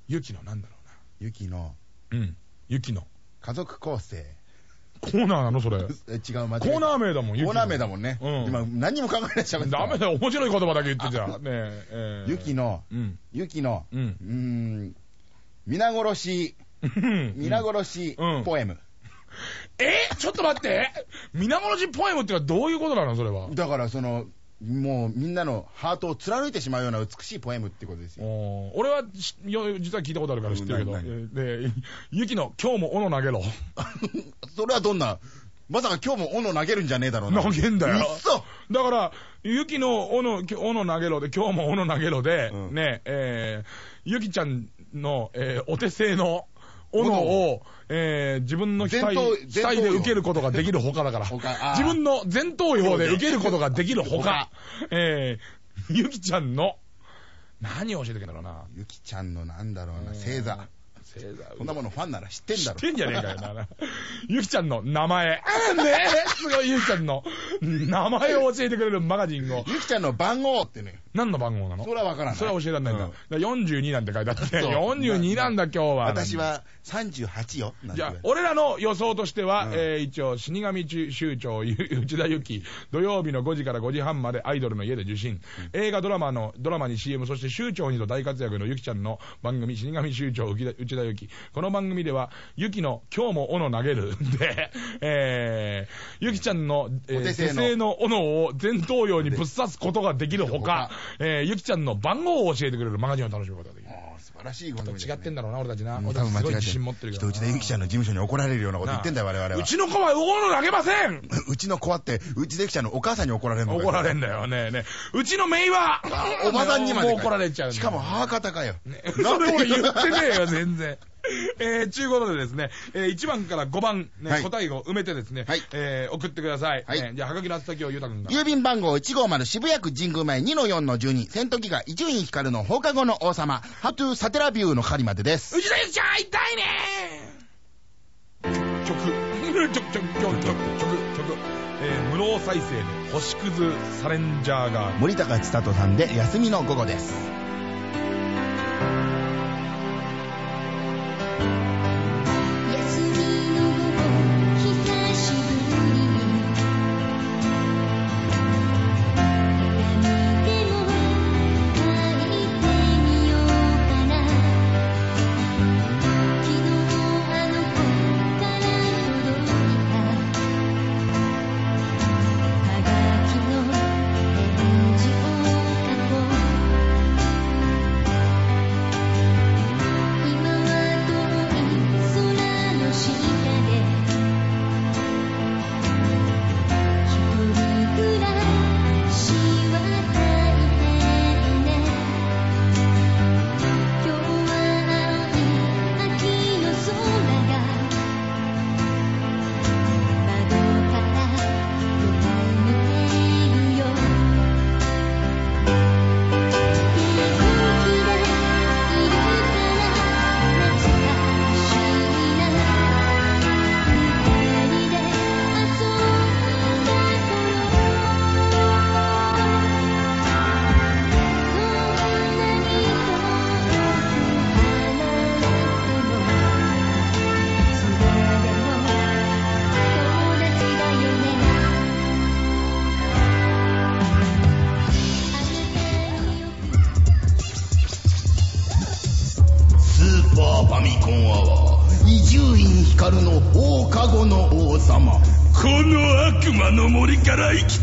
ゆきのなんだろゆきのうな。うん。ゆきの。家族構成。コーナーなのそれ。え、違う、間違コーナー名だもん、ゆきのコーナー名だもんね。うん今、何にも考えないで喋ってた。ダメだよ、面白い言葉だけ言ってじゃん。ねえ。えーゆきの、うん。ゆきの、うんうーん、皆殺し、皆殺しうん。ポエム。え？ちょっと待って。皆殺しポエムってのはどういうことなの？それは。だから、その、もうみんなのハートを貫いてしまうような美しいポエムってことですよ。俺は実は聞いたことあるから知ってるけど、で、ゆきの今日も斧投げろ。それはどんな、まさか今日も斧投げるんじゃねえだろうな。投げんだよ。うっそだから、ゆきの斧、き斧投げろで、今日も斧投げろで、うん。ね、えー、ゆきちゃんの、えーお手製の斧斧を、えー自分の額額で受けることができるほかだから。自分の前頭葉で受けることができるほか。えー、ゆきちゃんの、何を教えてくんだろうな。ゆきちゃんのなんだろうな、星座。星座。そんなものファンなら知ってんだろ。知ってんじゃねえかよな。ゆきちゃんの名前。あねえ、すごいゆきちゃんの名前を教えてくれるマガジンを。ゆきちゃんの番号ってね、何の番号なの？それはわからない。それは教えられないんだ。うんだから42なんて書いてあって、そう42なんだ今日は。私。は38よ。じゃあ、俺らの予想としては、うんえー一応、死神中州長、ゆ内田有紀、土曜日の5時から5時半までアイドルの家で受信。映画ドラマの、ドラマに CM、そして州長にと大活躍のゆきちゃんの番組、死神州長、内田内田有紀。この番組では、ゆきの今日も斧投げる。で、えー、ゆきちゃんの、えーお手製の手製の斧を前頭葉にぶっ刺すことができるほか、えー、ゆきちゃんの番号を教えてくれるマガジンを楽しむことができる。晴らしいこと違ってんだろうな、俺たちな。うん俺たちすごい多分間違自信持ってるけど人な。内田ゆきちゃんの事務所に怒られるようなこと言ってんだよ、我々は。うちの子は斧投げませんうちの子はって、内田ゆきちゃんのお母さんに怒られるの怒られんだよね。ねうちのメイは、おばさんにまで怒られちゃう。しかも母方かよ。それ俺言ってねえよ、全然。えー、ちゅうことでですね、えー、1番から5番、ねはい答えを埋めてですね、はいえー、送ってください。はいねじゃあ、はがきの宛先をゆうたくんが。郵便番号150渋谷区神宮前2-4-12、戦闘機が伊集院光の放課後の王様、ハトゥーサテラビューの狩りまでです。内田ゆきちゃん、痛いね曲、曲、曲、曲、曲、曲、曲、えー、無労再生で星屑サレンジャーガー。森高千里さんで休みの午後です。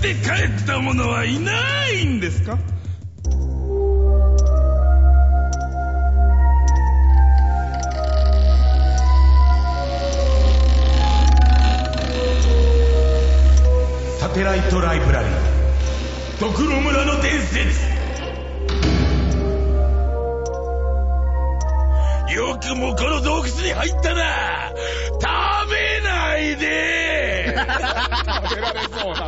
て帰った者はいないんですか？サテライトライブラリー。ドクロ村の伝説。よくもこの洞窟に入ったな。食べないで。食べられそうな方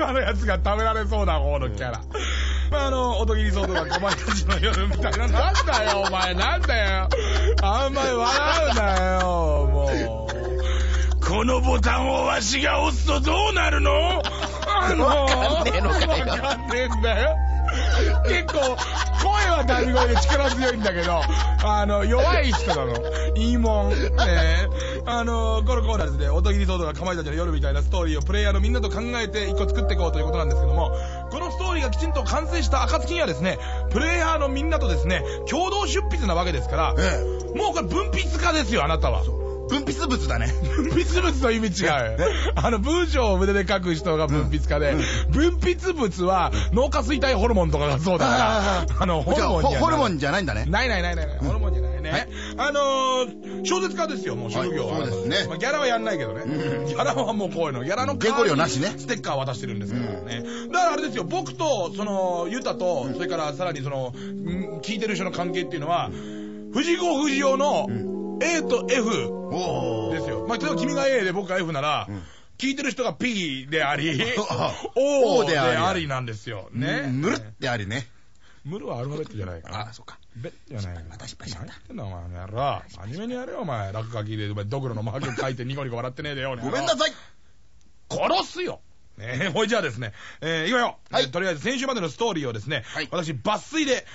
今のやつが食べられそうな方のキャラ。まあ、あの、おとぎりそうとか小林の夜みたいな。なんだよ、お前、なんだよ。あんまり笑うなよ、もう。このボタンをわしが押すとどうなるの？あのわかんねえのかよわかんねえんだよ。結構、声はダミ声で力強いんだけど、あの、弱い人なの。いいもん。ねえあの、このコーナーですね、音切り騒動がかまいたちの夜みたいなストーリーをプレイヤーのみんなと考えて一個作っていこうということなんですけども、このストーリーがきちんと完成した暁にはですね、プレイヤーのみんなとですね、共同出筆なわけですから、えもうこれ分筆家ですよ、あなたは。え。分泌物だね。分筆物の意味違う。あの、文章を筆で書く人が分筆家で、分筆物は脳下垂体ホルモンとかがそうだから、あの、ホルモンにはホホルモンじゃないんだね。ないないないないない、ホルモンじゃないね。はいあのー、小説家ですよ、もう職業は。はいそうですねまあギャラはやんないけどね。うんギャラはもうこういうの。ギャラの原稿料なしねステッカー渡してるんですからね。だからあれですよ、僕と、その、ユタと、それからさらにその、ん聞いてる人の関係っていうのは、藤子不二雄の A と F おですよ。まあ、例えば君が A で僕が F なら、聞いてる人が P であり、あ O ででありなんですよ。ね。むるってありね。ムルはアルファベットじゃないかな。あ、そっか。べじゃないまた失敗した何言ってんだお前、あの野郎。真面目にやれよ、お前。落書きで、お前、ドクロのマーク書いて ニコニコ笑ってねえでよ。ごめんなさい。殺すよねえ、ほいじゃあですね、えー、いくよ。はいえーとりあえず先週までのストーリーをですね、はい私、抜粋で、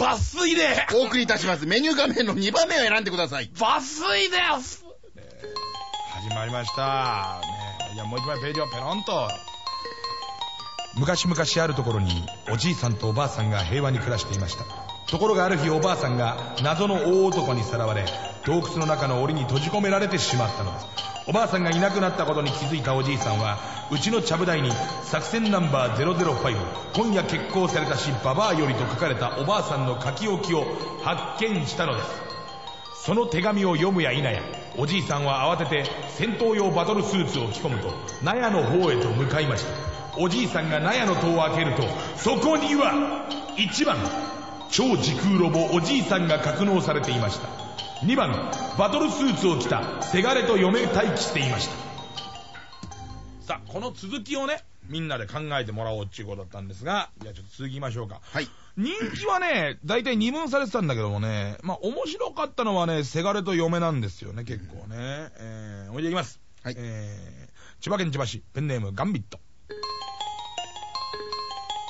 抜粋で、お送りいたします。メニュー画面の2番目を選んでください。抜粋です、始まりました。ねえじゃあもう一枚ページをペロンと。昔々あるところにおじいさんとおばあさんが平和に暮らしていましたところがある日おばあさんが謎の大男にさらわれ洞窟の中の檻に閉じ込められてしまったのですおばあさんがいなくなったことに気づいたおじいさんはうちのちゃぶ台に作戦ナンバー005今夜決行されたしババアよりと書かれたおばあさんの書き置きを発見したのです。その手紙を読むや否やおじいさんは慌てて戦闘用バトルスーツを着込むと納屋の方へと向かいました。おじいさんが納屋の戸を開けるとそこには1番超時空ロボおじいさんが格納されていました。2番バトルスーツを着たせがれと嫁待機していましたさあこの続きをねみんなで考えてもらおうっていうことだったんですがじゃあちょっと続きましょうかはい。人気はね、大体二分されてたんだけどもね、まあ面白かったのはね、せがれと嫁なんですよね、結構ね。えー、おいでいきます。はいえー、千葉県千葉市、ペンネームガンビット。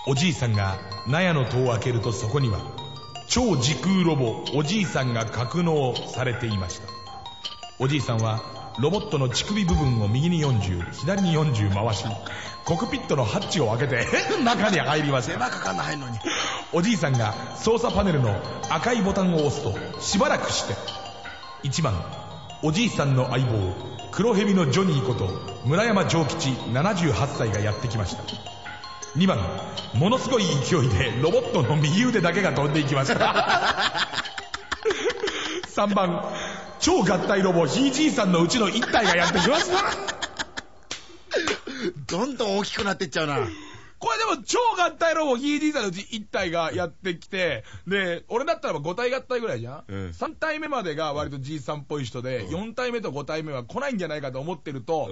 おじいさんが納屋の戸を開けるとそこには、超時空ロボおじいさんが格納されていました。おじいさんはロボットの乳首部分を右に40、左に40回し、コクピットのハッチを開けて 中に入りました。手間かかんな入んのに。おじいさんが操作パネルの赤いボタンを押すとしばらくして1番おじいさんの相棒黒蛇のジョニーこと村山丈吉78歳がやってきました2番。ものすごい勢いでロボットの右腕だけが飛んでいきました。3番。超合体ロボひいじいさんのうちの1体がやってきました。どんどん大きくなってっちゃうな。これでも超合体ロボヒージーさんのうち1体がやってきて、で、俺だったらば5体合体ぐらいじゃん、うん ?3 体目までが割とじいさんっぽい人で、4体目と5体目は来ないんじゃないかと思ってると、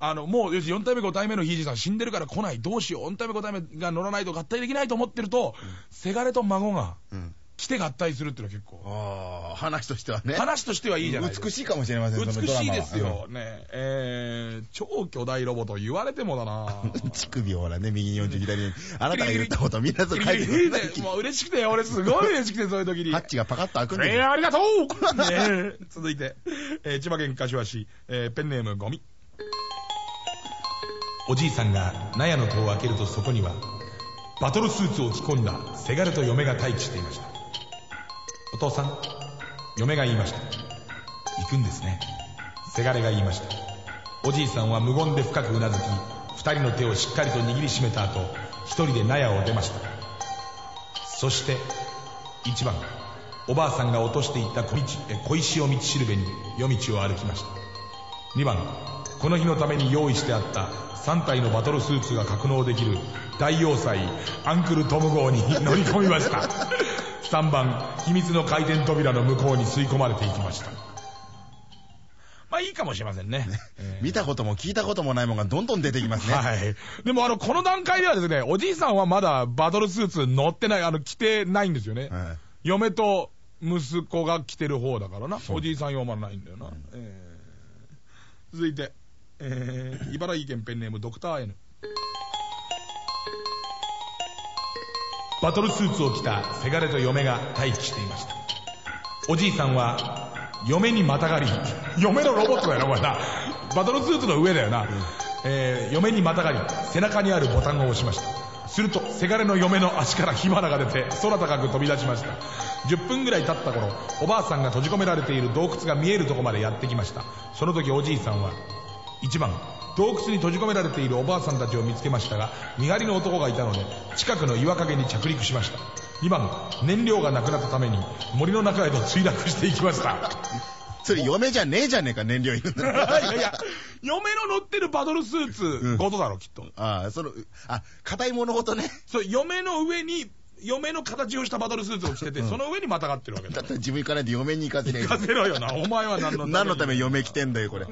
あの、もう、よし、4体目5体目のヒージーさん死んでるから来ない、どうしよう、4体目5体目が乗らないと合体できないと思ってると、せがれと孫がうん。来て合体するっていうのは結構、ああ、話としてはね。話としてはいいじゃないですか。美しいかもしれません、美しいですよ。。ねえー、超巨大ロボと言われてもだなうん 乳首をほらね、右に40、左に。あなたが言ったことみんなそう書いてくギリギリださもう嬉しくて、俺すごい嬉しくて、そういう時に。ハッチがパカッと開くんでえー、ありがとうねえ続いて、えー千葉県柏市、えーペンネームゴミ。おじいさんが納屋の戸を開けるとそこには、バトルスーツを着込んだせがれと嫁が待機していました。お父さん、嫁が言いました。行くんですね。せがれが言いました。おじいさんは無言で深くうなずき、二人の手をしっかりと握りしめた後、一人で納屋を出ました。そして、1番、おばあさんが落としていった小道小石を道しるべに夜道を歩きました。2番、この日のために用意してあった3体のバトルスーツが格納できる大要塞アンクルトム号に乗り込みました。3番、秘密の回転扉の向こうに吸い込まれていきました。まあいいかもしれませんね。えー見たことも聞いたこともないものがどんどん出てきますね。はい。でもあの、この段階ではですね、おじいさんはまだバトルスーツ乗ってない、あの、着てないんですよね。はい嫁と息子が来てる方だからな。おじいさん読まないんだよな。えー続いて、えー、茨城県ペンネームドクター N。バトルスーツを着たせがれと嫁が待機していました。おじいさんは、嫁にまたがり、嫁のロボットだよな、これな。バトルスーツの上だよな。えー、嫁にまたがり、背中にあるボタンを押しました。すると、せがれの嫁の足から火花が出て、空高く飛び出しました。10分ぐらい経った頃、おばあさんが閉じ込められている洞窟が見えるとこまでやってきました。その時おじいさんは、1番、洞窟に閉じ込められているおばあさんたちを見つけましたが、身狩りの男がいたので、近くの岩陰に着陸しました。2番、燃料がなくなったために、森の中へと墜落していきました。それ嫁じゃねえじゃねえか、燃料いるんだいやいや、嫁の乗ってるバトルスーツごとだろ、きっと。ああ、その、あ、硬い物事ね。そう、嫁の上に、嫁の形をしたバトルスーツを着てて、うんその上にまたがってるわけだだっ。たら自分行かないで嫁に行かせねえ行かせろよな、お前は何のために 何のために嫁来てんだよ、これ。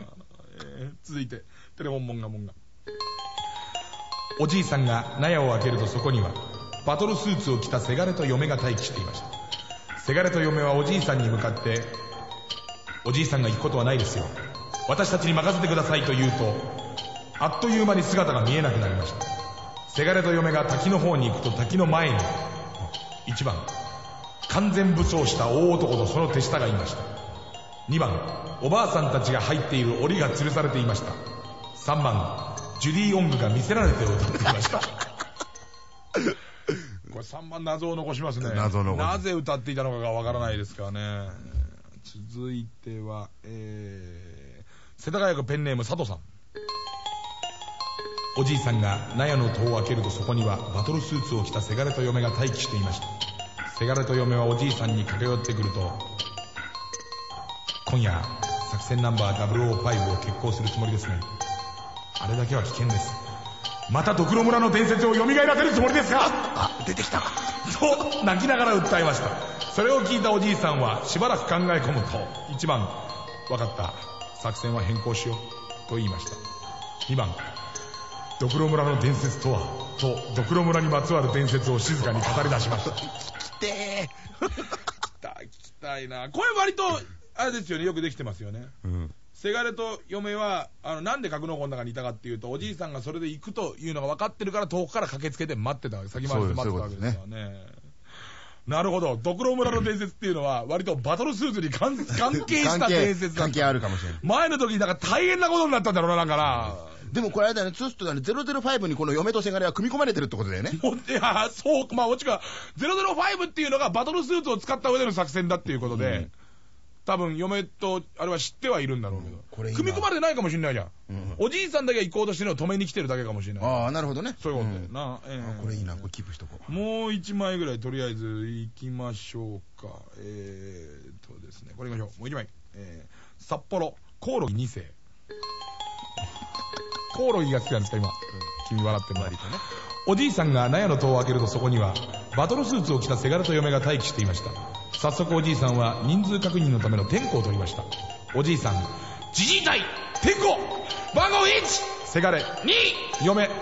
え 続いて、テレフォンモンガモンガ。おじいさんが納屋を開けるとそこには、バトルスーツを着たせがれと嫁が待機していました。せがれと嫁はおじいさんに向かって、おじいさんが行くことはないですよ。私たちに任せてくださいと言うと、あっという間に姿が見えなくなりました。せがれと嫁が滝の方に行くと滝の前に、1番、完全武装した大男とその手下がいました。2番、おばあさんたちが入っている檻が吊るされていました。3番、ジュディ・オングが見せられて歌っていました。これ3番謎を残しますね。謎を残すなぜ歌っていたのかがわからないですからね。続いては、えー、世田谷区ペンネーム佐藤さん。おじいさんが納屋の戸を開けるとそこにはバトルスーツを着たせがれと嫁が待機していました。せがれと嫁はおじいさんに駆け寄ってくると、今夜、作戦ナンバー005を決行するつもりですね。あれだけは危険です。またドクロ村の伝説を蘇らせるつもりですかあ、出てきたか。と、泣きながら訴えました。それを聞いたおじいさんはしばらく考え込むと、1番、わかった。作戦は変更しよう。と言いました。2番、ドクロ村の伝説とは、と、ドクロ村にまつわる伝説を静かに語り出しました。来て聞きたい、聞きたいな。これ割と、あれですよね、よくできてますよね。ー。うん。せがれと嫁は、あの、なんで格納庫の中にいたかっていうと、おじいさんがそれで行くというのが分かってるから、遠くから駆けつけて待ってたわけ、先回りで待ってたわけですよね。なるほど。ドクロ村の伝説っていうのは、割とバトルスーツに関関係した伝説だ関係あるかもしれない。前の時に、だから大変なことになったんだろうな、なんかな。でもこれあれだよね、ツーストだね、005にこの嫁とせがれは組み込まれてるってことだよね。いや、そう、まあ、もちろん、005っていうのがバトルスーツを使った上での作戦だっていうことで、うん多分、嫁と、あれは知ってはいるんだろうけど、これ組み込まれてないかもしれないじゃん。うんおじいさんだけが行こうとしてるのを止めに来てるだけかもしれない。ああ、なるほどね。そういうことだよんな。これいいな、これキープしとこう。もう一枚ぐらいとりあえず行きましょうか。えーっとですね、これ行きましょう。もう一枚。えー、札幌、コオロギ2世。コオロギが好きなんですか、今。君笑ってるの割とね。おじいさんが納屋の戸を開けるとそこには、バトルスーツを着たせがれと嫁が待機していました。早速おじいさんは人数確認のための点呼を取りました。おじいさん、じじい隊、点呼番号 1! せがれ、2! 嫁、3! 4!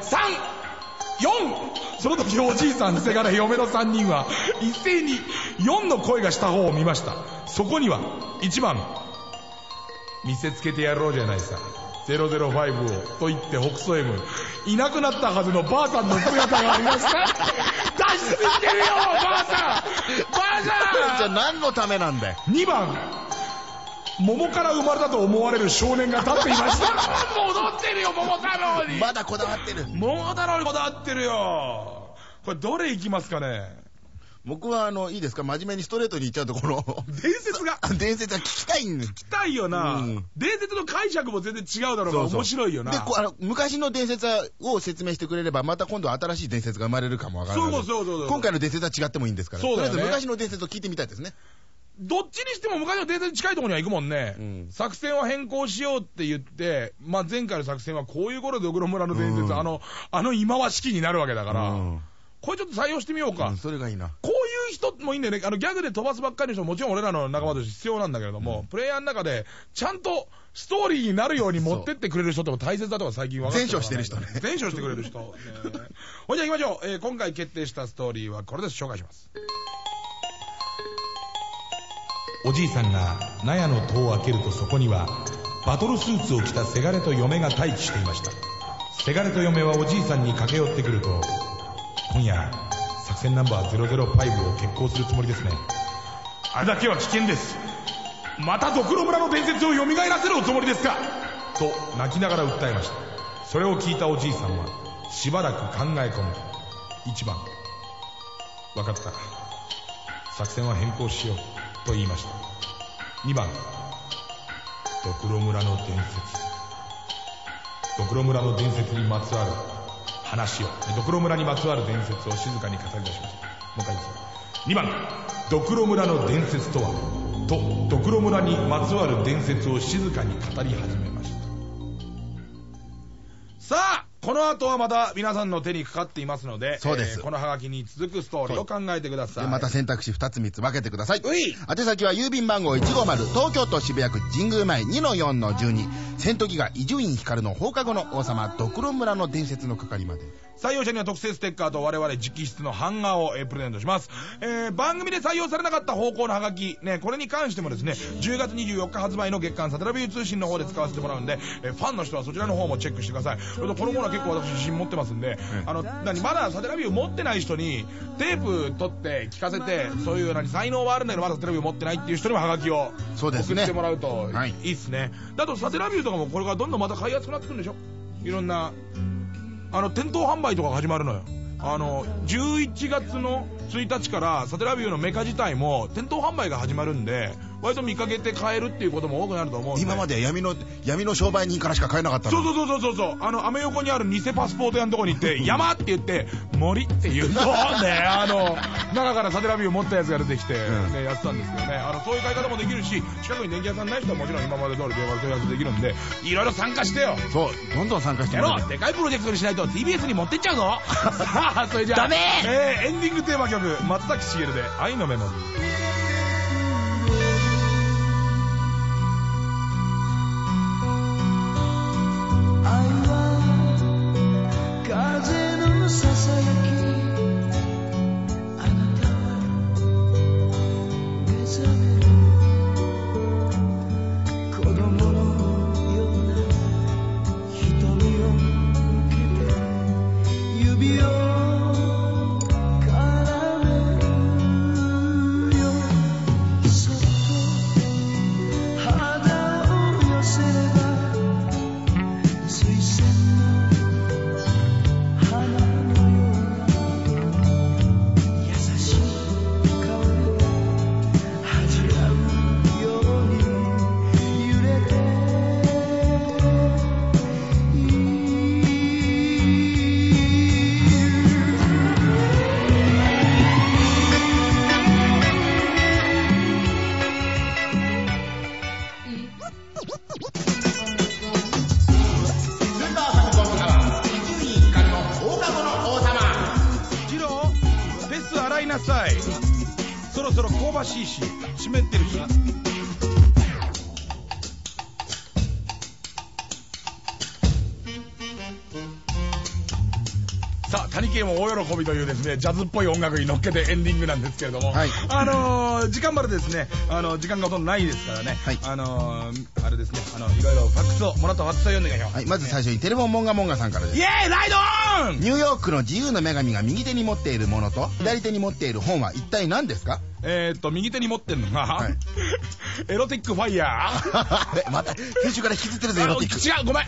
その時おじいさん、せがれ、嫁の3人は、一斉に4の声がした方を見ました。そこには、1番、見せつけてやろうじゃないさ。005を、と言って北総 M、いなくなったはずのばあさんの姿がありました。脱 出してるよ、ばあさんばあじゃあさ何のためなんだよ？ん !2 番、桃から生まれたと思われる少年が立っていました。戻ってるよ、桃太郎にまだこだわってる。桃太郎にこだわってるよ。これどれいきますかね？僕はあの、いいですか？真面目にストレートに言っちゃうと、この、伝説が。伝説は聞きたいん。聞きたいよな、うん伝説の解釈も全然違うだろうから面白いよな。で、こうあの、昔の伝説を説明してくれれば、また今度は新しい伝説が生まれるかもわからない。そうそうそうそう今回の伝説は違ってもいいんですから。そうねとりあえず昔の伝説を聞いてみたいですね。どっちにしても昔の伝説に近いところには行くもんね。うん作戦を変更しようって言って、まあ、前回の作戦はこういう頃でドクロ村の伝説、うんあの、あの今は式になるわけだから、うんこれちょっと採用してみようか。うんそれがいいな。こういう人もいいんだよね。あの、ギャグで飛ばすばっかりの人ももちろん俺らの仲間として必要なんだけれども、プレイヤーの中で、ちゃんとストーリーになるように持ってってくれる人っても大切だとか最近分かって前処してる人ね前処してくれる人。ねほいじゃあ行きましょう。えー今回決定したストーリーはこれです。紹介します。おじいさんが納屋の戸を開けるとそこにはバトルスーツを着たせがれと嫁が待機していましたせがれと嫁はおじいさんに駆け寄ってくると今夜作戦ナンバー005を決行するつもりですね。あれだけは危険です。またドクロ村の伝説を蘇らせるおつもりですか。と泣きながら訴えました。それを聞いたおじいさんはしばらく考え込む。1番。分かった。作戦は変更しよう。と言いました。2番。ドクロ村の伝説。ドクロ村の伝説にまつわる話を。ドクロ村にまつわる伝説を静かに語り出しましたもう一回です2番。ドクロ村の伝説とは。とドクロ村にまつわる伝説を静かに語り始めました。さあ、この後はまた皆さんの手にかかっていますので、そうですえーこのハガキに続くストーリーを考えてください。でまた選択肢2つ3つ分けてください。うい宛先は郵便番号150東京都渋谷区神宮前2-4-12戦闘機が伊集院光の放課後の王様ドクロ村の伝説の係まで。採用者には特製ステッカーと我々直筆の版画を、えープレゼントします。えー番組で採用されなかった方向のハガキ、ね、これに関してもですね、10月24日発売の月刊サテラビュー通信の方で使わせてもらうんで、えーファンの人はそちらの方もチェックしてください。このコーナー結構私自信持ってますんで、あの、何、まだサテラビュー持ってない人に、テープ取って聞かせて、そういう何、才能はあるんだけどまだサテラビュー持ってないっていう人にもハガキを送ってもらうとはい。いいっすね。だとサテラビューとかもこれからどんどんまた買いやすくなってくるんでしょ？いろんなあの、店頭販売とかが始まるのよ。あの、11月の1日からサテラビューのメカ自体も店頭販売が始まるんで、割と見かけて買えるっていうことも多くなると思うんで。今まで闇の、闇の商売人からしか買えなかったの？そうそうそうそうそう。あの、アメ横にある偽パスポート屋のとこに行って、山って言って、森って言うと、ね、あの、中からサテラビュー持ったやつが出てきて、んね、やってたんですけどね。あの、そういう買い方もできるし、近くに電気屋さんない人はもちろん今まで通り電話で問い合わせできるんで、いろいろ参加してよ。そう、どんどん参加してやろうでかいプロジェクトにしないと TBS に持ってっちゃうぞ さあそれじゃあダメえーエンディングテーマ曲松崎しげるで「愛のメモリー」ですね、ジャズっぽい音楽に乗っけてエンディングなんですけれども、はいあのー時間までですね、あの時間がほとんどないですからね、はいあのーあれですね、あの、いろいろファックスを、もらったファックスを読んでいきましょう。はい、まず最初にテレフォンモンガモンガさんからですイ。エーイライドオンニューヨークの自由の女神が右手に持っているものと左手に持っている本は一体何ですか？えーっと、右手に持ってるのが、はい エロティックファイヤー。えまた、先週から引きずってるぜ、エロティック。違う、ごめん。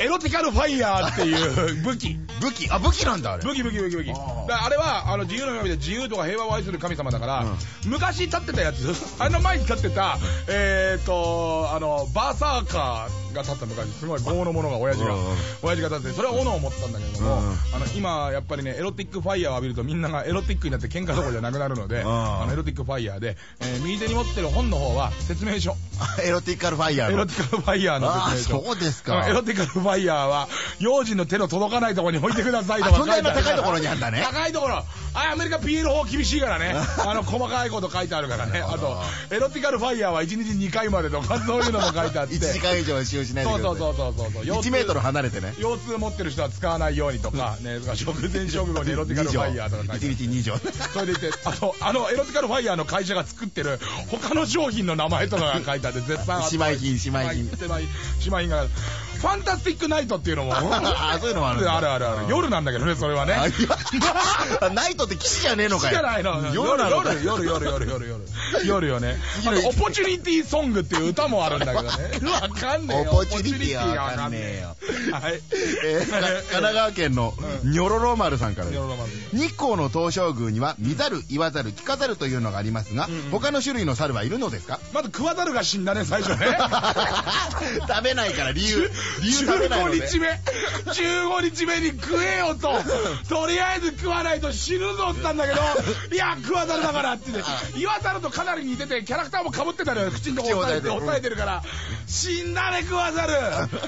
エロティカルファイヤーっていう武器。武器、あ、武器なんだ、あれ。武器武器武器武器。だあれは、あの、自由の女神で自由とか平和を愛する神様だから、うん昔立ってたやつ、あれの前に立ってた、えーっと、あの、バーサーカーが立った昔、すごい棒のものが親父が親父が立ってて、それは斧を持ってたんだけれども、あの、今、やっぱりね、エロティックファイヤーを浴びるとみんながエロティックになって喧嘩どころじゃなくなるので、んあの、エロティックファイヤーで、えー右手に持ってる本の方は説明書。エロティカルファイヤーの。エロティカルファイヤーの説明書。そうですうんか。エロティカルファイヤーは、幼児の手の届かないところに置いてくださいとあかそんなに高いところにああんだね。高いところ。あ、アメリカ PL 法厳しいからね。あの、細かいこと書いてあるからね。あと、エロティカルファイヤーは1日2回までとか そういうのも書いてあって1時間以上は使用しないでく。そうそうそうそうそう腰痛1メートル離れてね。腰痛持ってる人は使わないようにとかね食前食後にエロティカルファイヤーとか書いてあ1って日2錠。それでいて、あの、あの、エロティカルファイヤーの会社が作ってる他の商品の名前とかが書いてあって、絶賛姉妹品姉妹品姉妹姉妹品が、 Fantastic Night っていうのも、あそういうのもあるあるあるある。夜なんだけどね、それはね。ナイトって騎士じゃねえのかよ。じゃないの。夜なのか夜、夜、夜、夜、夜、夜。夜よね。あと、 Opportunity ソングっていう歌もあるんだけどね。わかんねえよ。 Opportunity はわかんねえよ。はい。え神奈川県のニョロロ丸さんからです日光の東照宮には見ざる、言わざる、聞かざるというのがありますが、他の種類の猿はいるのですか？まず食わざるが死んだね、最初ね。食べないから理由。理由食べないの15で。日目15日目に食えよと。とりあえず食わないと死ぬぞって言ったんだけど いや食わざるだからって言って言わざるとかなり似ててキャラクターもかぶってたのよ。口のとこ押さえてるから。死んだね食わざる。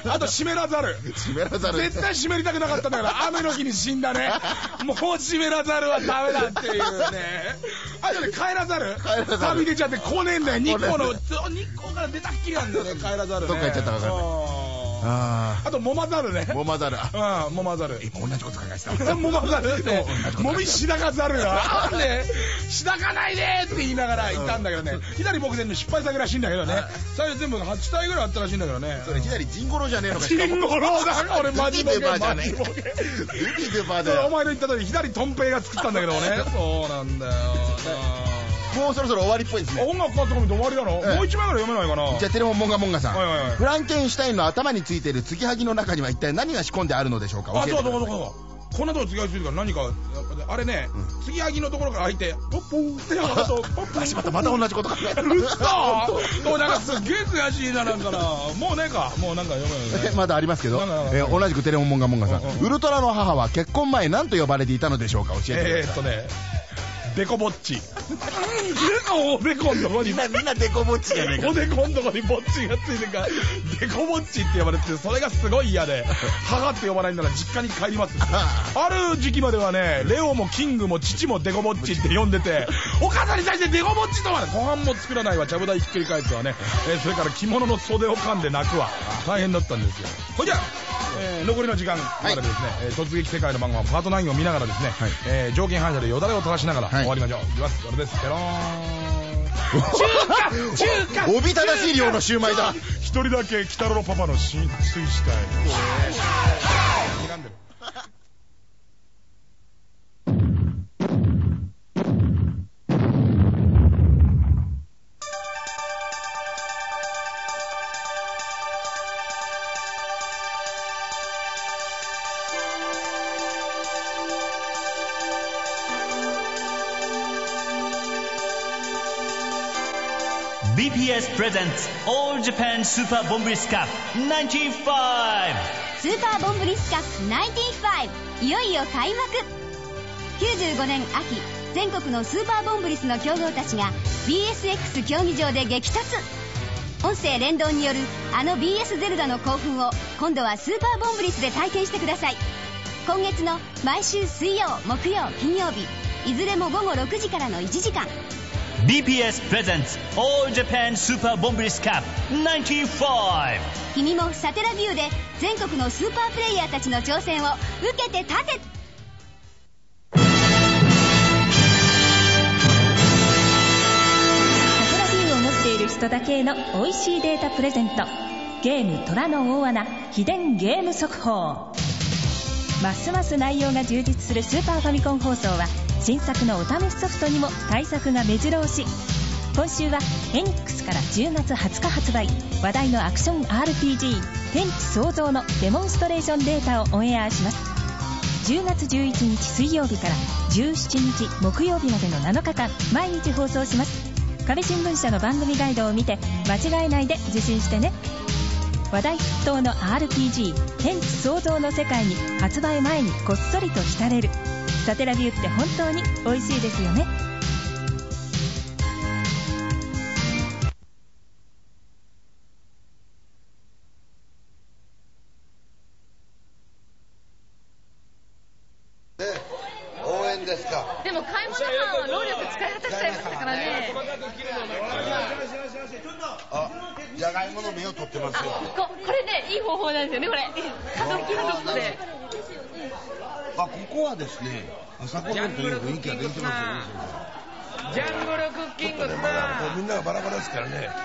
あと湿らざる。湿らざる。絶対湿りたくなかったんだから雨の日に死んだね。もう湿らざるはダメだっていうね。あとね帰らざる。旅出ちゃって来ねえんだよ。日光の日光から出たっきりなんだよね帰らざるね。どっか行っちゃったか分かんない。うんああと、もまざるね。あ。もまざる。あうん、もまざる。今同じこと考えてた。もまざるって、もみしだかざるが、ね、しだかないでって言いながら行ったんだけどね、左僕全部失敗作らしいんだけどね、最初全部8体ぐらいあったらしいんだけどね。それ左ジンゴロじゃねえのかチンゴロだ俺マジボマジボケ。ルビーデバーそれだよ。お前の言った通り、左トンペイが作ったんだけどね。そうなんだよ。もうそろそろ終わりっぽいですね。音楽かってこ見て終わりだろ、ええ。もう一枚ぐらい読めないかな。じゃあテレモンモンガモンガさん、はいはいはい。フランケンシュタインの頭についている継ぎはぎの中には一体何が仕込んであるのでしょうか？あ、そうそうそうそう。こんなとこ継ぎはぎてるから何か、あれね、継ぎはぎのところから入って、ポッポーってやると、ポッポーあしまったまた同じこと考えたうっそもうなんかすっげえ悔しいな、なんか。な。もうねえか。もうなんか読めない えまだありますけど、同じくテレモンモンガモンガさん、うんうん。ウルトラの母は結婚前何と呼ばれていたのでしょうか？教えてください、えーっとね、デコぼっち。おでこんとこに、みんなみんなデコぼっちじゃねえかおでこんとこにぼっちがついてるから、デコぼっちって呼ばれてて、それがすごい嫌で、母って呼ばないなら実家に帰りますって。ある時期まではね、レオもキングも父もデコぼっちって呼んでて、お母さんに対してデコぼっちとはね、ご飯も作らないわ、ちゃぶ台ひっくり返すわね、えーそれから着物の袖を噛んで泣くわ。大変だったんですよ。ほいじゃあ、えー残りの時間までですね、えー突撃世界の番号はパート9を見ながらですね、はいえー条件反射でよだれを垂らしながらはい終わりましょう。いきます。これです。ペローン。中華 中華おびただしい量のシューマイだ一人だけ北ロロパパの浸水したい。睨んでる。ゼンツオールジャパンスーパーボンブリスカップ95スーパーボンブリスカップ95いよいよ開幕。95年秋全国のスーパーボンブリスの強豪たちが BSX 競技場で激突。音声連動によるあの BS ゼルダの興奮を今度はスーパーボンブリスで体験してください。今月の毎週水曜木曜金曜日いずれも午後6時からの1時間。BPS presents All Japan スーパーボンブリスカップ95君もサテラビューで全国のスーパープレイヤーたちの挑戦を受けて立て。サテラビューを持っている人だけへの美味しいデータプレゼント。ゲーム虎の大穴秘伝ゲーム速報。ますます内容が充実するスーパーファミコン放送は新作のお試しソフトにも対策が目白押し。今週はエニックスから10月20日発売。話題のアクション RPG「天地創造」のデモンストレーションデータをオンエアします。10月11日水曜日から17日木曜日までの7日間毎日放送します。壁新聞社の番組ガイドを見て間違えないで受信してね。話題沸騰の RPG「天地創造」の世界に発売前にこっそりと浸れる。サテラビューって本当に美味しいですよね。からね、